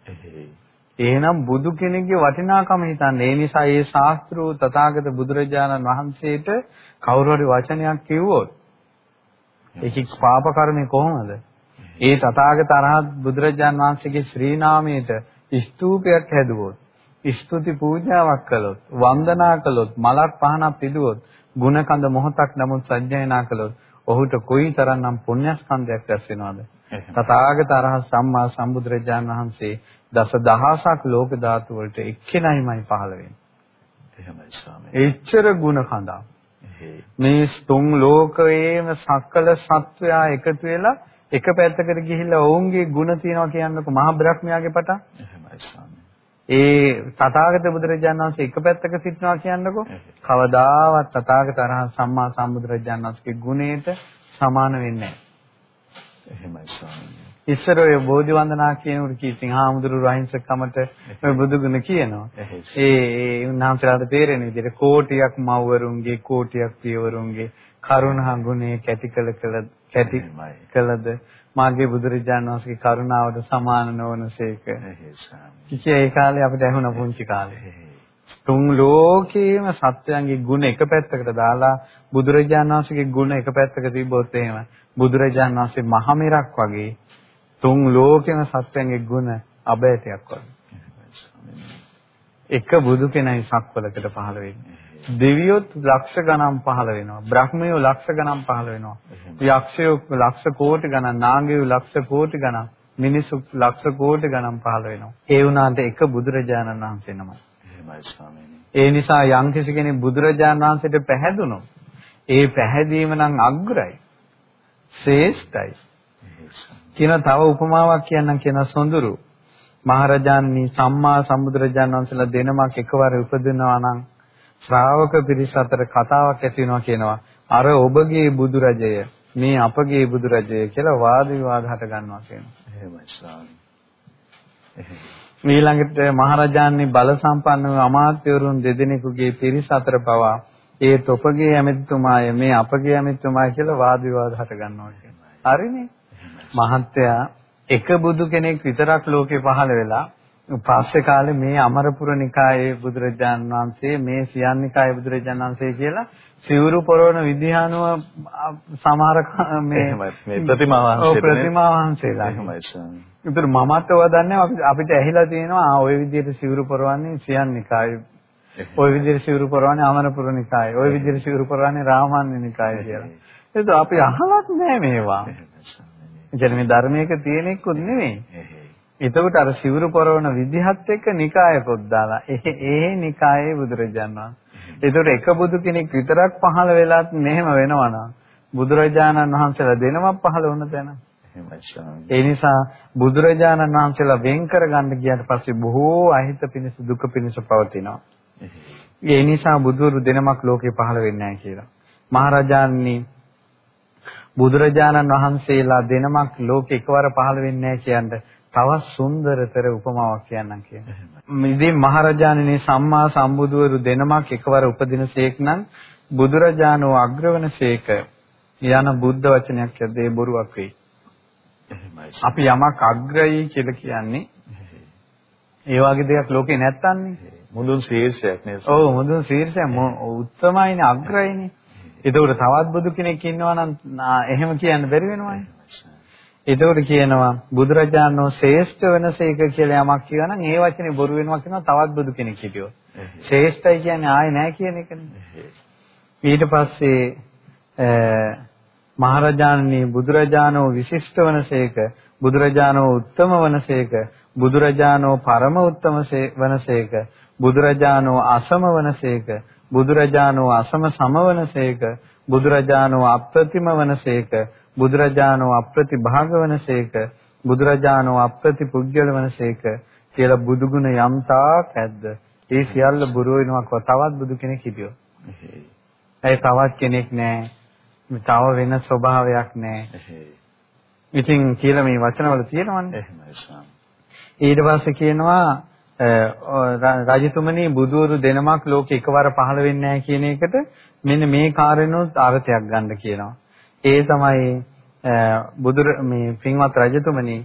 Speaker 2: නැහැ. එහෙනම් බුදු කෙනෙක්ගේ වටිනාකම හිතන්න. ඒ නිසා මේ ශාස්ත්‍රෝ තථාගත බුදුරජාණන් වහන්සේට කවුරු හරි වචනයක් කිව්වොත් ඒකේ පාප කර්මය කොහොමද? ඒ තථාගත අරහත් බුදුරජාණන් වහන්සේගේ ශ්‍රී නාමයට ස්තූපයක් හැදුවොත්, ස්තුති පූජාවක් කළොත්, වන්දනා කළොත්, මලක් පහනක් පිදුවොත්, ගුණකඳ මොහොතක් නමුත් සජ්ජායනා කළොත් ඔහුට කොයිතරම්නම් පුණ්‍යස්කන්ධයක් රැස් වෙනවද? තථාගත අරහත් සම්මා සම්බුදුරජාණන් වහන්සේ දස දහසක් ලෝක ධාතු වලට එක්කෙනයිමයි පහළ වෙන්නේ.
Speaker 1: එහෙමයි ස්වාමී.
Speaker 2: එච්චර ಗುಣ කඳක්. මේ තුන් ලෝකයේම සකල සත්වයා එකතු වෙලා එක පැත්තකට ගිහිල්ලා ඔවුන්ගේ ಗುಣ තියනවා කියන්නකො මහා බ්‍රහ්මයාගේ පට.
Speaker 1: එහෙමයි ස්වාමී.
Speaker 2: ඒ තථාගත බුදුරජාණන් වහන්සේ එක පැත්තක සිටිනවා කියන්නකෝ කවදාවත් තථාගත අරහත් සම්මා සම්බුදුරජාණන් වහන්සේගේ ගුණයට සමාන වෙන්නේ නැහැ.
Speaker 1: එහෙමයි ස්වාමීනි.
Speaker 2: ඉස්සර ඔය බෝධි වන්දනා කියනකොට කී සිංහාමුදුරු රහින්සකමට ඔය බුදුගුණ කියනවා. ඒ ඒ උන්වහන්සේලාට තේරෙන විදිහට කෝටියක් මව්වරුන්ගේ කෝටියක් පියවරුන්ගේ කරුණ හඟුනේ කැටි කළ කළ කැටි කළද මාගේ බුදුරජාණන් වහන්සේගේ කරුණාවට සමාන නොවනසේක. කිචේ ඒ කාලේ අපිට ඇහුණ පුංචි කාලේ. තුන් ලෝකේම සත්‍යයන්ගේ ගුණ එක පැත්තකට දාලා බුදුරජාණන් වහන්සේගේ ගුණ එක පැත්තක තිබ්බොත් එහෙම බුදුරජාණන් වහන්සේ මහමෙරක් වගේ තුන් ලෝකේම සත්‍යයන්ගේ ගුණ අබෑතයක් වගේ. එක බුදු කෙනයි සක්වලකට පහළ වෙන්නේ. දෙවියොත් ලක්ෂ ගණන් පහළ වෙනවා. බ්‍රහ්මයෝ ලක්ෂ ගණන් පහළ වෙනවා. යක්ෂයෝ ලක්ෂ කෝටි ගණන්, නාගයෝ ලක්ෂ කෝටි ගණන්, මිනිසු ලක්ෂ කෝටි ගණන් පහළ වෙනවා. ඒ වුණාට එක බුදුරජාණන් වහන්සේ නමයි.
Speaker 1: එහෙමයි ස්වාමීනි.
Speaker 2: ඒ නිසා යම් කෙනෙක් බුදුරජාණන් වහන්සේට පැහැදුනොත් ඒ පැහැදීම නම් අග්‍රයි. ශ්‍රේෂ්ඨයි. කියන තව උපමාවක් කියන්නම් කියන සොඳුරු මහරජාණනි සම්මා සම්බුදුරජාණන් වහන්සේලා දෙනමක් එකවර උපදිනවා නම් ශ්‍රාවක පිරිස අතර කතාවක් ඇති වෙනවා කියනවා. අර ඔබගේ බුදු රජය මේ අපගේ බුදු රජය කියලා වාද විවාද හට ගන්නවා කියනවා.
Speaker 1: එහෙමයි ස්වාමී.
Speaker 2: ඊළඟට මහරජාණන් බල සම්පන්නව අමාත්‍යවරුන් දෙදෙනෙකුගේ පිරිස අතර පවා ඒ තොපගේ ඇමතිතුමාය මේ අපගේ ඇමතිතුමාය කියලා වාද විවාද හට ගන්නවා කියනවා. හරිනේ. මහත්තයා එක බුදු කෙනෙක් විතරක් ලෝකේ පහළ වෙලා පස්සේ කාලේ මේ අමරපුර නිකායේ බුදුරජාණන් වහන්සේ මේ සියන් නිකායේ බුදුරජාණන් වහන්සේ කියලා සිවුරු පොරවන විද්‍යානුව සමහර මේ
Speaker 1: මේ ප්‍රතිමා වහන්සේ
Speaker 2: ප්‍රතිමා වහන්සේලා
Speaker 1: එහෙමයි.
Speaker 2: ඒතර මමත් ඔය දන්නේ අපිට ඇහිලා තියෙනවා ওই විදිහට සිවුරු පොරවන්නේ සියන් නිකායේ. ওই විදිහට සිවුරු පොරවන්නේ අමරපුර නිකායේ. ওই විදිහට සිවුරු පොරවන්නේ රාමාන්‍ය නිකායේ කියලා. ඒක අපි අහලත් නෑ මේවා. ඒ මේ ධර්මයක තියෙන එක්කුත් නෙමෙයි. එතකොට අර සිවුරු පොරවන විදිහත් එක්ක නිකායකොත් දාලා ඒ ඒ නිකායේ බුදුරජාණන් වහන්සේ. එතකොට එක බුදු කෙනෙක් විතරක් පහළ වෙලත් මෙහෙම වෙනවනම් බුදුරජාණන් වහන්සේලා දෙනමක් පහළ වුණ තැන. ඒ නිසා බුදුරජාණන් වහන්සේලා වෙන් කරගන්න ගියාට පස්සේ බොහෝ අහිත පිණිස දුක පිණිස පවතිනවා. ඒ නිසා බුදුරු දෙනමක් ලෝකේ පහළ වෙන්නේ නැහැ කියලා. මහරජාණනි බුදුරජාණන් වහන්සේලා දෙනමක් ලෝකේ එකවර පහළ වෙන්නේ නැහැ කියන්නේ තවත් සුන්දරතර උපමාවක් කියන්නම් කියන්නේ. ඉතින් මහරජාණනි සම්මා සම්බුදුවරු දෙනමක් එකවර උපදිනසේක් නම් බුදුරජාණෝ අග්‍රවනසේක යන බුද්ධ වචනයක් යද්දී බොරුවක් වෙයි. අපි යමක් අග්‍රයි කියලා කියන්නේ ඒ වගේ දෙයක් ලෝකේ නැත්තන්නේ.
Speaker 1: මුදුන් ශීර්ෂයක් නේද?
Speaker 2: ඔව් මුදුන් ශීර්ෂයක් උත්තමයිනේ අග්‍රයිනේ. ඒකෝර තවත් බුදු කෙනෙක් ඉන්නවා නම් එහෙම කියන්න බැරි වෙනවනේ. ඒකෝර කියනවා බුදුරජාණන් වහන්සේ ශ්‍රේෂ්ඨ වෙනසේක කියලා යමක් කියනවා නම් ඒ වචනේ බොරු වෙනවා කියනවා තවත් බුදු කෙනෙක් හිටියොත්. ශ්‍රේෂ්ඨයි කියන්නේ ආයේ නැහැ කියන එකනේ. ඊට පස්සේ මහරජාණනි බුදුරජාණෝ විශිෂ්ට වනසේක බුදුරජාණෝ උත්තම වනසේක බුදුරජාණෝ පරම උත්තම වනසේක බුදුරජාණෝ අසම වනසේක බුදුරජාණෝ අසම සම වනසේක බුදුරජාණෝ අප්‍රතිම වනසේක බුදුරජාණෝ අප්‍රතිභාග වනසේක බුදුරජාණෝ අප්‍රති පුද්ගල වනසේක කියලා බුදුගුණ යම් තාක් ඇද්ද? ඒ සියල්ල බුරු වෙනවා තවත් බුදු කෙනෙක් හිටියෝ ඒ තවත් කෙනෙක් නැහැ? තව වෙන ස්වභාවයක් නැහැ. ඉතින් කියලා මේ වචනවල තියෙනවනේ. ඊට පස්සේ කියනවා රජතුමනි බුදුවරු දෙනමක් ලෝකෙ එකවර පහළ වෙන්නේ නැහැ කියන එකට මෙන්න මේ කාරණුත් අර්ථයක් ගන්න කියනවා. ඒ තමයි බුදු මේ පින්වත් රජතුමනි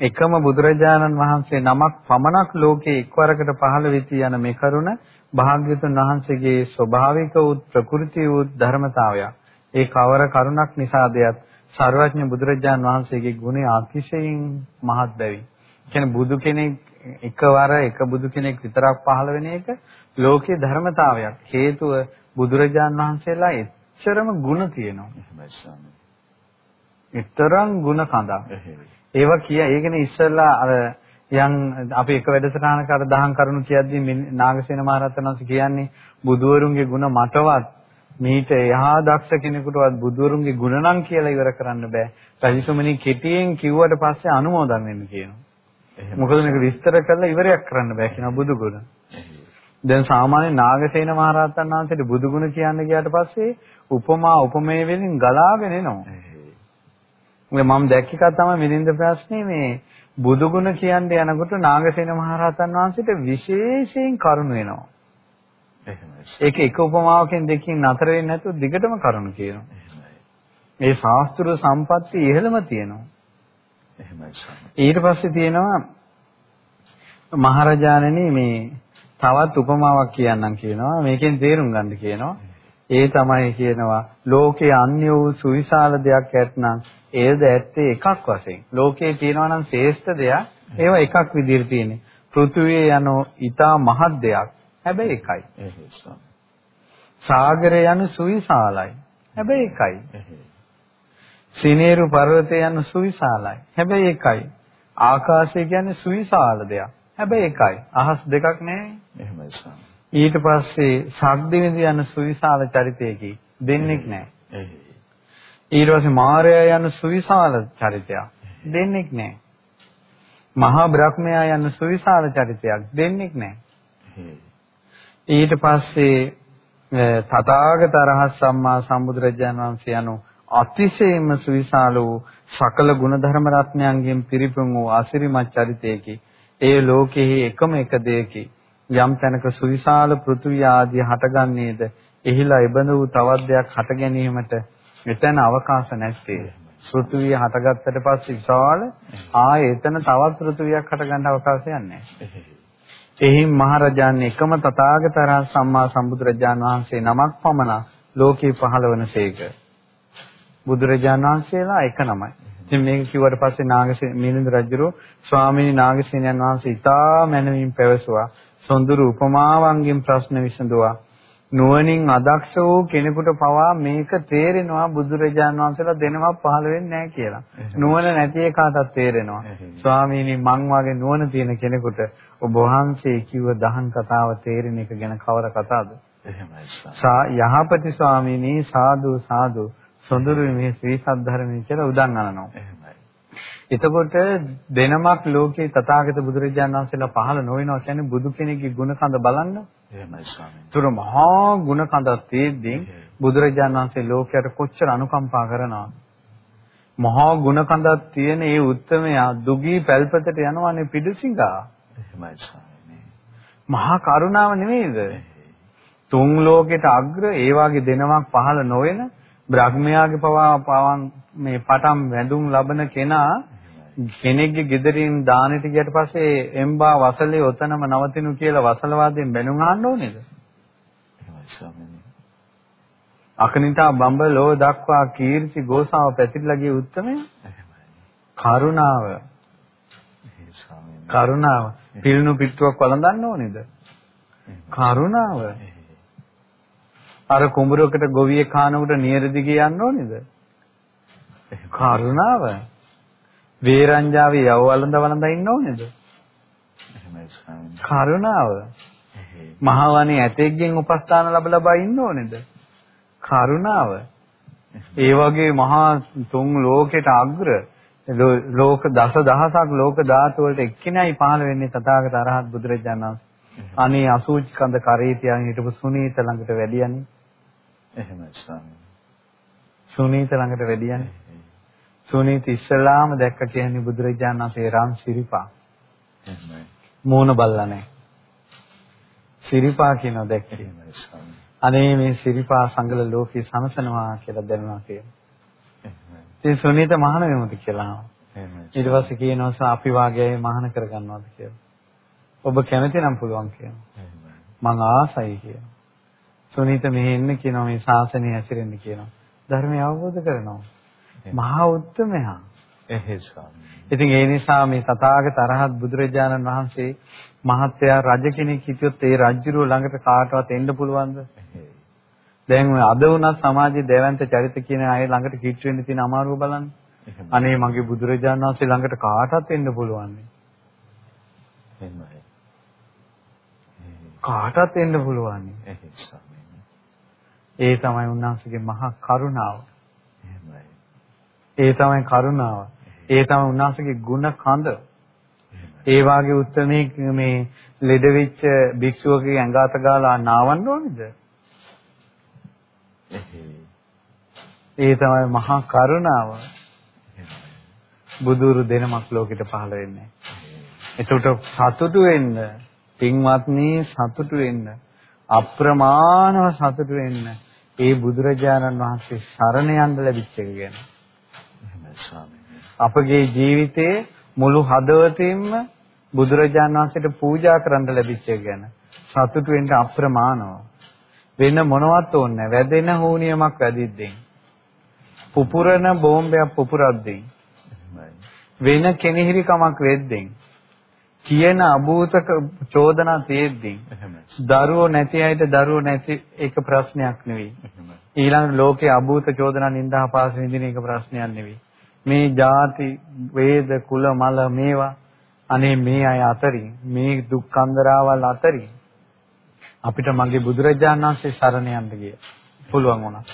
Speaker 2: එකම බුදුරජාණන් වහන්සේ නමක් පමණක් ලෝකේ එක්වරකට පහළ වෙති යන මේ කරුණ භාග්‍යතුන් වහන්සේගේ ස්වභාවික වූ ප්‍රകൃති වූ ධර්මතාවයක්. ඒ කවර කරුණක් නිසාදයක් සර්වඥ බුදුරජාණන් වහන්සේගේ ගුණය අතිශයින් මහත් බැවි. කියන්නේ බුදු කෙනෙක් එකවර එක බුදු කෙනෙක් විතරක් පහළ වෙන එක ලෝකේ ධර්මතාවයක්. හේතුව බුදුරජාන් වහන්සේලා එච්චරම ಗುಣ තියෙනවා.
Speaker 1: එහෙමයි ස්වාමී.
Speaker 2: එතරම් ಗುಣ කඳක්. ඒවා කිය ඒකනේ ඉස්සෙල්ලා අර යම් අපි එක වැඩසටහනක අර දහම් කරුණු කියද්දී නාගසේන මහරහතන් වහන්සේ කියන්නේ බුදුවරුන්ගේ ಗುಣ මතවත් මීට එහා දක්ෂ කෙනෙකුටවත් බුදුවරුන්ගේ ගුණ නම් කියලා ඉවර කරන්න බෑ. රජතුමනි කෙටියෙන් කිව්වට පස්සේ අනුමෝදන් වෙන්න කියනවා. මොකද මේක විස්තර කරලා ඉවරයක් කරන්න බෑ කියන බුදුගුණ. දැන් සාමාන්‍ය නාගසේන මහරහතන් වහන්සේට බුදුගුණ කියන්න ගියාට පස්සේ උපමා උපමේය වලින් ගලාගෙන එනවා. මම දැක්ක එක තමයි මිලින්ද ප්‍රශ්නේ මේ බුදුගුණ කියන්න යනකොට නාගසේන මහරහතන් වහන්සේට විශේෂයෙන් කරුණ වෙනවා. ඒක එක උපමාවකින් දෙකකින් නතර වෙන්නේ නැතුව දිගටම කරුණ කියනවා. ඒ ශාස්ත්‍ර සම්පatti ඉහළම තියෙනවා.
Speaker 1: එහෙමයි
Speaker 2: ඊට පස්සේ තියෙනවා මහරජාණනි මේ තවත් උපමාවක් කියන්නම් කියනවා. මේකෙන් තේරුම් ගන්න කියනවා. ඒ තමයි කියනවා ලෝකේ අන්‍ය වූ සුවිශාල දෙයක් ඇත්නම් ඒද ඇත්තේ එකක් වශයෙන්. ලෝකේ තියෙනවා නම් ශ්‍රේෂ්ඨ දෙයක්. ඒව එකක් විදිහට තියෙන්නේ. පෘථුවිය යනෝ ඊටා මහත් දෙයක්. හැබැයි එකයි. සාගරය යන සුවිශාලයි. හැබැයි එකයි සිනේරු පර්වතය යන සුවිශාලයි. හැබැයි එකයි. ආකාශය කියන්නේ සුවිශාල දෙයක්. හැබැයි එකයි. අහස් දෙකක් නැහැ.
Speaker 1: එහෙමයි
Speaker 2: ඊට පස්සේ සක්දිවිඳ යන සුවිශාල චරිතයකි දෙන්නෙක් නැහැ. ඊට පස්සේ මාර්යා යන සුවිශාල චරිතයක් දෙන්නෙක් නැහැ. මහා බ්‍රහ්මයා යන සුවිශාල චරිතයක් දෙන්නෙක් නැහැ. ඊට පස්සේ තථාගත රහත් සම්මා සම්බුදුරජාණන් වහන්සේ යනු අතිශයින්ම සුවිශාල වූ සකල ගුණධර්ම රත්නයන්ගෙන් පිරිපුන් වූ ආශිර්වාද චරිතයකි. ඒ ලෝකෙහි එකම එක දෙයකි. යම් තැනක සුවිශාල පෘථුවිය ආදී හටගන්නේද එහිලා ඉබඳ වූ තවත් දෙයක් හට ගැනීමට එතන අවකාශ නැත්තේ. පෘථුවිය හටගත්තට පස්සේ විශාල ආයේ එතන තවත් පෘථුවියක් හටගන්න අවකාශයක් නැහැ. එහි මහරජාණන් එකම තථාගතයන් සම්මා සම්බුදුරජාණන් වහන්සේ නමක් පමණ ලෝකේ පහළ වනසේක. බුදුරජාණන් වහන්සේලා එක නමයි. ඉතින් මේක කිව්වට පස්සේ නාගසේ මිලිඳු රජුරෝ ස්වාමීනි නාගසේනයන් වහන්සේ ඉතා මැනවින් පැවසුවා. සොඳුරු උපමාවන්ගෙන් ප්‍රශ්න විසඳුවා. නුවණින් අදක්ෂ වූ කෙනෙකුට පවා මේක තේරෙනවා බුදුරජාණන් වහන්සේලා දෙනවක් පහළ වෙන්නේ නැහැ කියලා. නුවණ නැති එකාටත් තේරෙනවා. ස්වාමීනි මං වගේ නුවණ තියෙන කෙනෙකුට ඔබ වහන්සේ කිව්ව දහම් කතාව තේරෙන එක ගැන කවර කතාවද?
Speaker 1: එහෙමයි.
Speaker 2: යහපති ස්වාමීනි සාදු සාදු සොඳුරුයි මේ ශ්‍රී සද්ධර්මයේ කියලා උදන් අනනවා.
Speaker 1: එහෙමයි.
Speaker 2: එතකොට දෙනමක් ලෝකේ තථාගත බුදුරජාණන් වහන්සේලා පහළ නොවෙනවා කියන්නේ බුදු කෙනෙක්ගේ ගුණ කඳ බලන්න.
Speaker 1: එහෙමයි ස්වාමීනි.
Speaker 2: තුර මහා ගුණ කඳක් තියෙද්දී බුදුරජාණන් වහන්සේ ලෝකයට කොච්චර අනුකම්පා කරනවා. මහා ගුණ කඳක් තියෙන ඒ උත්තරමයා දුගී පැල්පතට යනවානේ පිඩුසිඟා.
Speaker 1: එහෙමයි ස්වාමීනි.
Speaker 2: මහා කරුණාව නෙමෙයිද? තුන් ලෝකෙට අග්‍ර ඒ වාගේ දෙනමක් පහළ නොවන බ්‍රහ්මයාගේ පවා පවන් මේ පටම් වැඳුම් ලබන කෙනා කෙනෙක්ගේ ගෙදරින් දානෙට ගියට පස්සේ එම්බා වසලේ ඔතනම නවතිනු කියලා වසලවාදයෙන් බැනුම් අහන්න ඕනේද? අකනිතා බඹ ලෝ දක්වා කීර්ති ගෝසාව පැතිරලා ගිය උත්තරමය කරුණාව. කරුණාව. පිළිණු පිටුවක් වළඳන්න ඕනේද? කරුණාව අර කුඹුරකට ගොවියෙක් කානකට නියර දිගේ යන්න ඕනේද කරුණාව. වේරංජාවේ යව වළඳ ඉන්න ඕනේද? කරුණාව. මහවණේ ඇතෙක්ගෙන් උපස්ථාන ලැබ ලබා ඉන්න ඕනේද? කරුණාව. ඒ වගේ මහා තුන් ලෝකෙට අග්‍ර ලෝක දස දහසක් ලෝක ධාතු වලට එක්කෙනයි පහළ වෙන්නේ තථාගත අරහත් බුදුරජාණන් වහන්සේ. අනේ අසූචි කඳ කරේ තියන් හිටපු සුනීත ළඟට වැඩියන්නේ.
Speaker 1: එහෙමයි ස්වාමී.
Speaker 2: සුනීත ළඟට වැඩියන්නේ. සුනීත ඉස්සලාම දැක්ක කියන්නේ බුදුරජාණන් වහන්සේ රාම් සිරිපා.
Speaker 1: එහෙමයි.
Speaker 2: මූණ බල්ලා නැහැ. සිරිපා කියනවා දැක්කේ. අනේ මේ සිරිපා සංගල ලෝකේ සනසනවා කියලා දැනුණා කියලා. ඉතින් සුනීත මහාන වෙමුද කියලා. ඊට පස්සේ කියනවා අපි වාගේ මහාන කරගන්නවද කියලා. ඔබ කැමති නම් පුළුවන් කියනවා. මං ආසයි කියනවා. සුනීත මෙහෙ එන්න කියනවා මේ ශාසනය හැසිරෙන්න කියනවා. ධර්මය අවබෝධ කරනවා. මහා උත්තමයා.
Speaker 1: එහෙසම්.
Speaker 2: ඉතින් ඒ නිසා මේ තථාගත අරහත් බුදුරජාණන් වහන්සේ මහත්යා රජ කෙනෙක් හිටියොත් ඒ රජුරුව ළඟට කාටවත් එන්න පුළුවන්ද? දැන් අද වුණත් සමාජයේ දේවන්ත චරිත කියන අය ළඟට කිට් වෙන්න තියෙන අමාරුව බලන්න. අනේ මගේ බුදුරජාණන් වහන්සේ ළඟට කාටවත් එන්න පුළුවන්. කාටවත් එන්න පුළුවන්. ඒ තමයි උන්වහන්සේගේ මහා කරුණාව. ඒ තමයි කරුණාව. ඒ තමයි උන්වහන්සේගේ ගුණ කඳ. ඒ වාගේ උත්තරමේ මේ ලෙඩ වෙච්ච භික්ෂුවකගේ ඇඟ අත ගාලා නාවන්න ඕනේද? ඒ තමයි මහා කරුණාව. බුදුරු දෙනමක් ලෝකෙට පහළ වෙන්නේ. එතකොට සතුටු වෙන්න, පින්වත්නි සතුටු වෙන්න, අප්‍රමාණව සතුටු වෙන්න. ඒ බුදුරජාණන් වහන්සේ සරණ යන්න ලැබිච්ච එක ගැන. අපගේ ජීවිතයේ මුළු හදවතින්ම බුදුරජාණන් වහන්සේට පූජා කරන්න ලැබිච්ච එක ගැන සතුටු වෙන්න අප්‍රමාණව. වෙන මොනවත් ඕනේ වැදෙන හෝනියමක් වැදිද්දෙන්. පුපුරන බෝම්බයක් පුපුරද්දෙන්. වෙන කෙනෙහිරිකමක් වෙද්දෙන්. කියන අභූතක චෝදනා තියෙද්දි දරුවෝ නැති අයට දරුවෝ නැති එක ප්‍රශ්නයක් නෙවෙයි. ඊළඟ ලෝකයේ අභූත චෝදනා නින්දා පාස විඳින එක ප්‍රශ්නයක් නෙවෙයි. මේ ಜಾති වේද කුල මල මේවා අනේ මේ අය අතරින් මේ දුක්ඛන්දරාවල් අතරින් අපිට මගේ බුදුරජාණන් වහන්සේ සරණ යන්න පුළුවන් වුණා.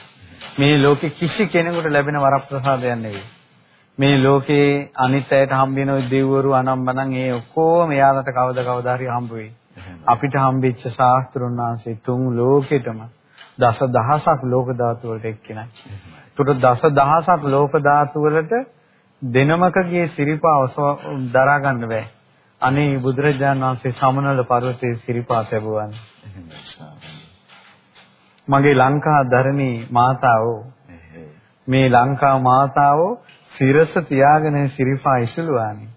Speaker 2: මේ ලෝකේ කිසි කෙනෙකුට ලැබෙන වරප්‍රසාදයක් නෙවෙයි. මේ ලෝකේ අනිත් අයට හම්බ වෙන ওই දෙවිවරු අනම්බනම් ඒ ඔක්කොම එයාලට කවදා කවදා හරි හම්බ වෙයි. අපිට හම්බෙච්ච ශාස්ත්‍රුන් වහන්සේ තුන් ලෝකෙටම දස දහසක් ලෝක ධාතු වලට එක්කෙනයි. තුර දස දහසක් ලෝක ධාතු වලට දෙනමකගේ සිරිපාව දරා ගන්න බෑ. අනේ බුදුරජාණන් වහන්සේ සමනල පර්වතයේ සිරිපා ලැබුවාන්. මගේ ලංකා ධර්මී මාතාවෝ මේ ලංකා මාතාවෝ සිරස තියාගෙන සිරිපා ඉසුලුවානි.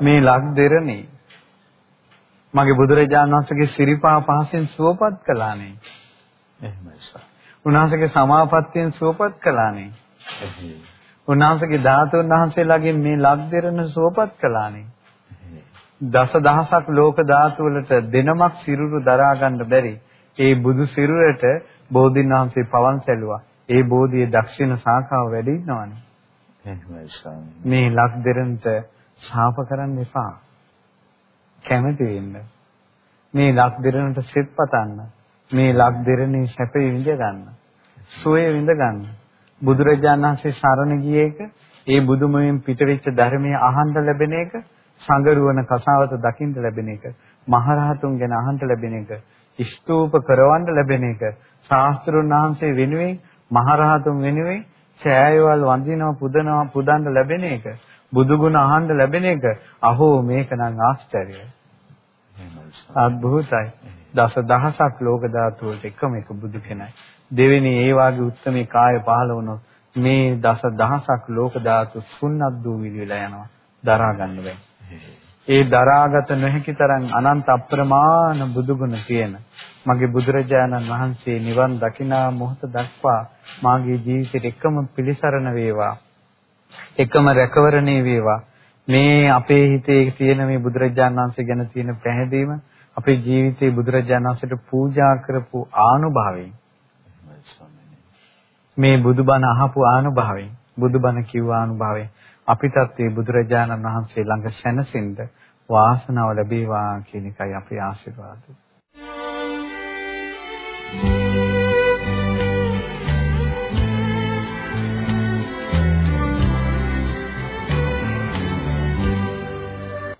Speaker 2: මේ ලක් දෙරණි මගේ බුදුරජාණන් වහන්සේගේ සිරිපා පහසෙන් සුවපත් කළානේ. එහෙමයි. උන්වහන්සේගේ සමාපත්තියෙන් සුවපත් කළානේ. උන්වහන්සේගේ ධාතුන් වහන්සේලාගෙන් මේ ලක්දෙරණ සුවපත් කළානේ. දස දහසක් ලෝක ධාතු වලට දෙනමක් සිරුරු දරා ගන්න බැරි ඒ බුදු සිරුරට බෝධින් වහන්සේ පවන් සැලුවා. ඒ බෝධියේ දක්ෂින ශාඛාව වැඩි ඉන්නවනේ. මේ ලක්දෙරණට ශාප කරන්න එපා. කැමති වෙන්න. මේ ලක්දෙරණට සෙත් පතන්න. මේ ලක් දෙරණේ සැපේ විඳ ගන්න. සෝයේ විඳ ගන්න. බුදුරජාණන් වහන්සේ සරණ ගිය එක, ඒ බුදුමයෙන් පිටවෙච්ච ධර්මයේ අහන්න ලැබෙන එක, සංගරුවන කසාවත දකින්න ලැබෙන එක, මහරහතුන් ගැන අහන්න ලැබෙන එක, ස්තූප කරවන්න ලැබෙන එක, ශාස්ත්‍රුන් වහන්සේ වෙනුවෙන් මහරහතුන් වෙනුවෙන් ඡායවල් වඳිනවා පුදනවා පුදන්න ලැබෙන එක බුදු ගුණ අහන්න ලැබෙන එක අහෝ මේක නම් ආශ්චර්යයි. අద్භූතයි. දස දහසක් ලෝක ධාතු වලට එකම එක බුදු කෙනයි. දෙවෙනි ඒ වාගේ උත්තරමේ කාය පහළ වුණොත් මේ දස දහසක් ලෝක ධාතු සුන්නත් දූ විලිලා යනවා. දරා ගන්න බැහැ. ඒ දරාගත නොහැකි තරම් අනන්ත අප්‍රමාණ බුදුගුණ තියෙන මගේ බුදුරජාණන් වහන්සේ නිවන් දකිනා මොහොත දක්වා මාගේ ජීවිතේ එකම පිළිසරණ වේවා. එකම රැකවරණේ වේවා. මේ අපේ හිතේ තියෙන මේ බුදුරජාණන් වහන්සේ ගැන තියෙන පැහැදීම අපේ ජීවිතේ බුදුරජාණන් වහන්සේට පූජා කරපු ආනුභාවයෙන්. මේ බුදුබණ අහපු ආනුභාවයෙන්. බුදුබණ කිව්ව ආනුභාවයෙන් අපිටත් මේ බුදුරජාණන් වහන්සේ ළඟ සැනසෙන්න වාසනාව ලැබේවා කියන එකයි අපේ ආශිර්වාදය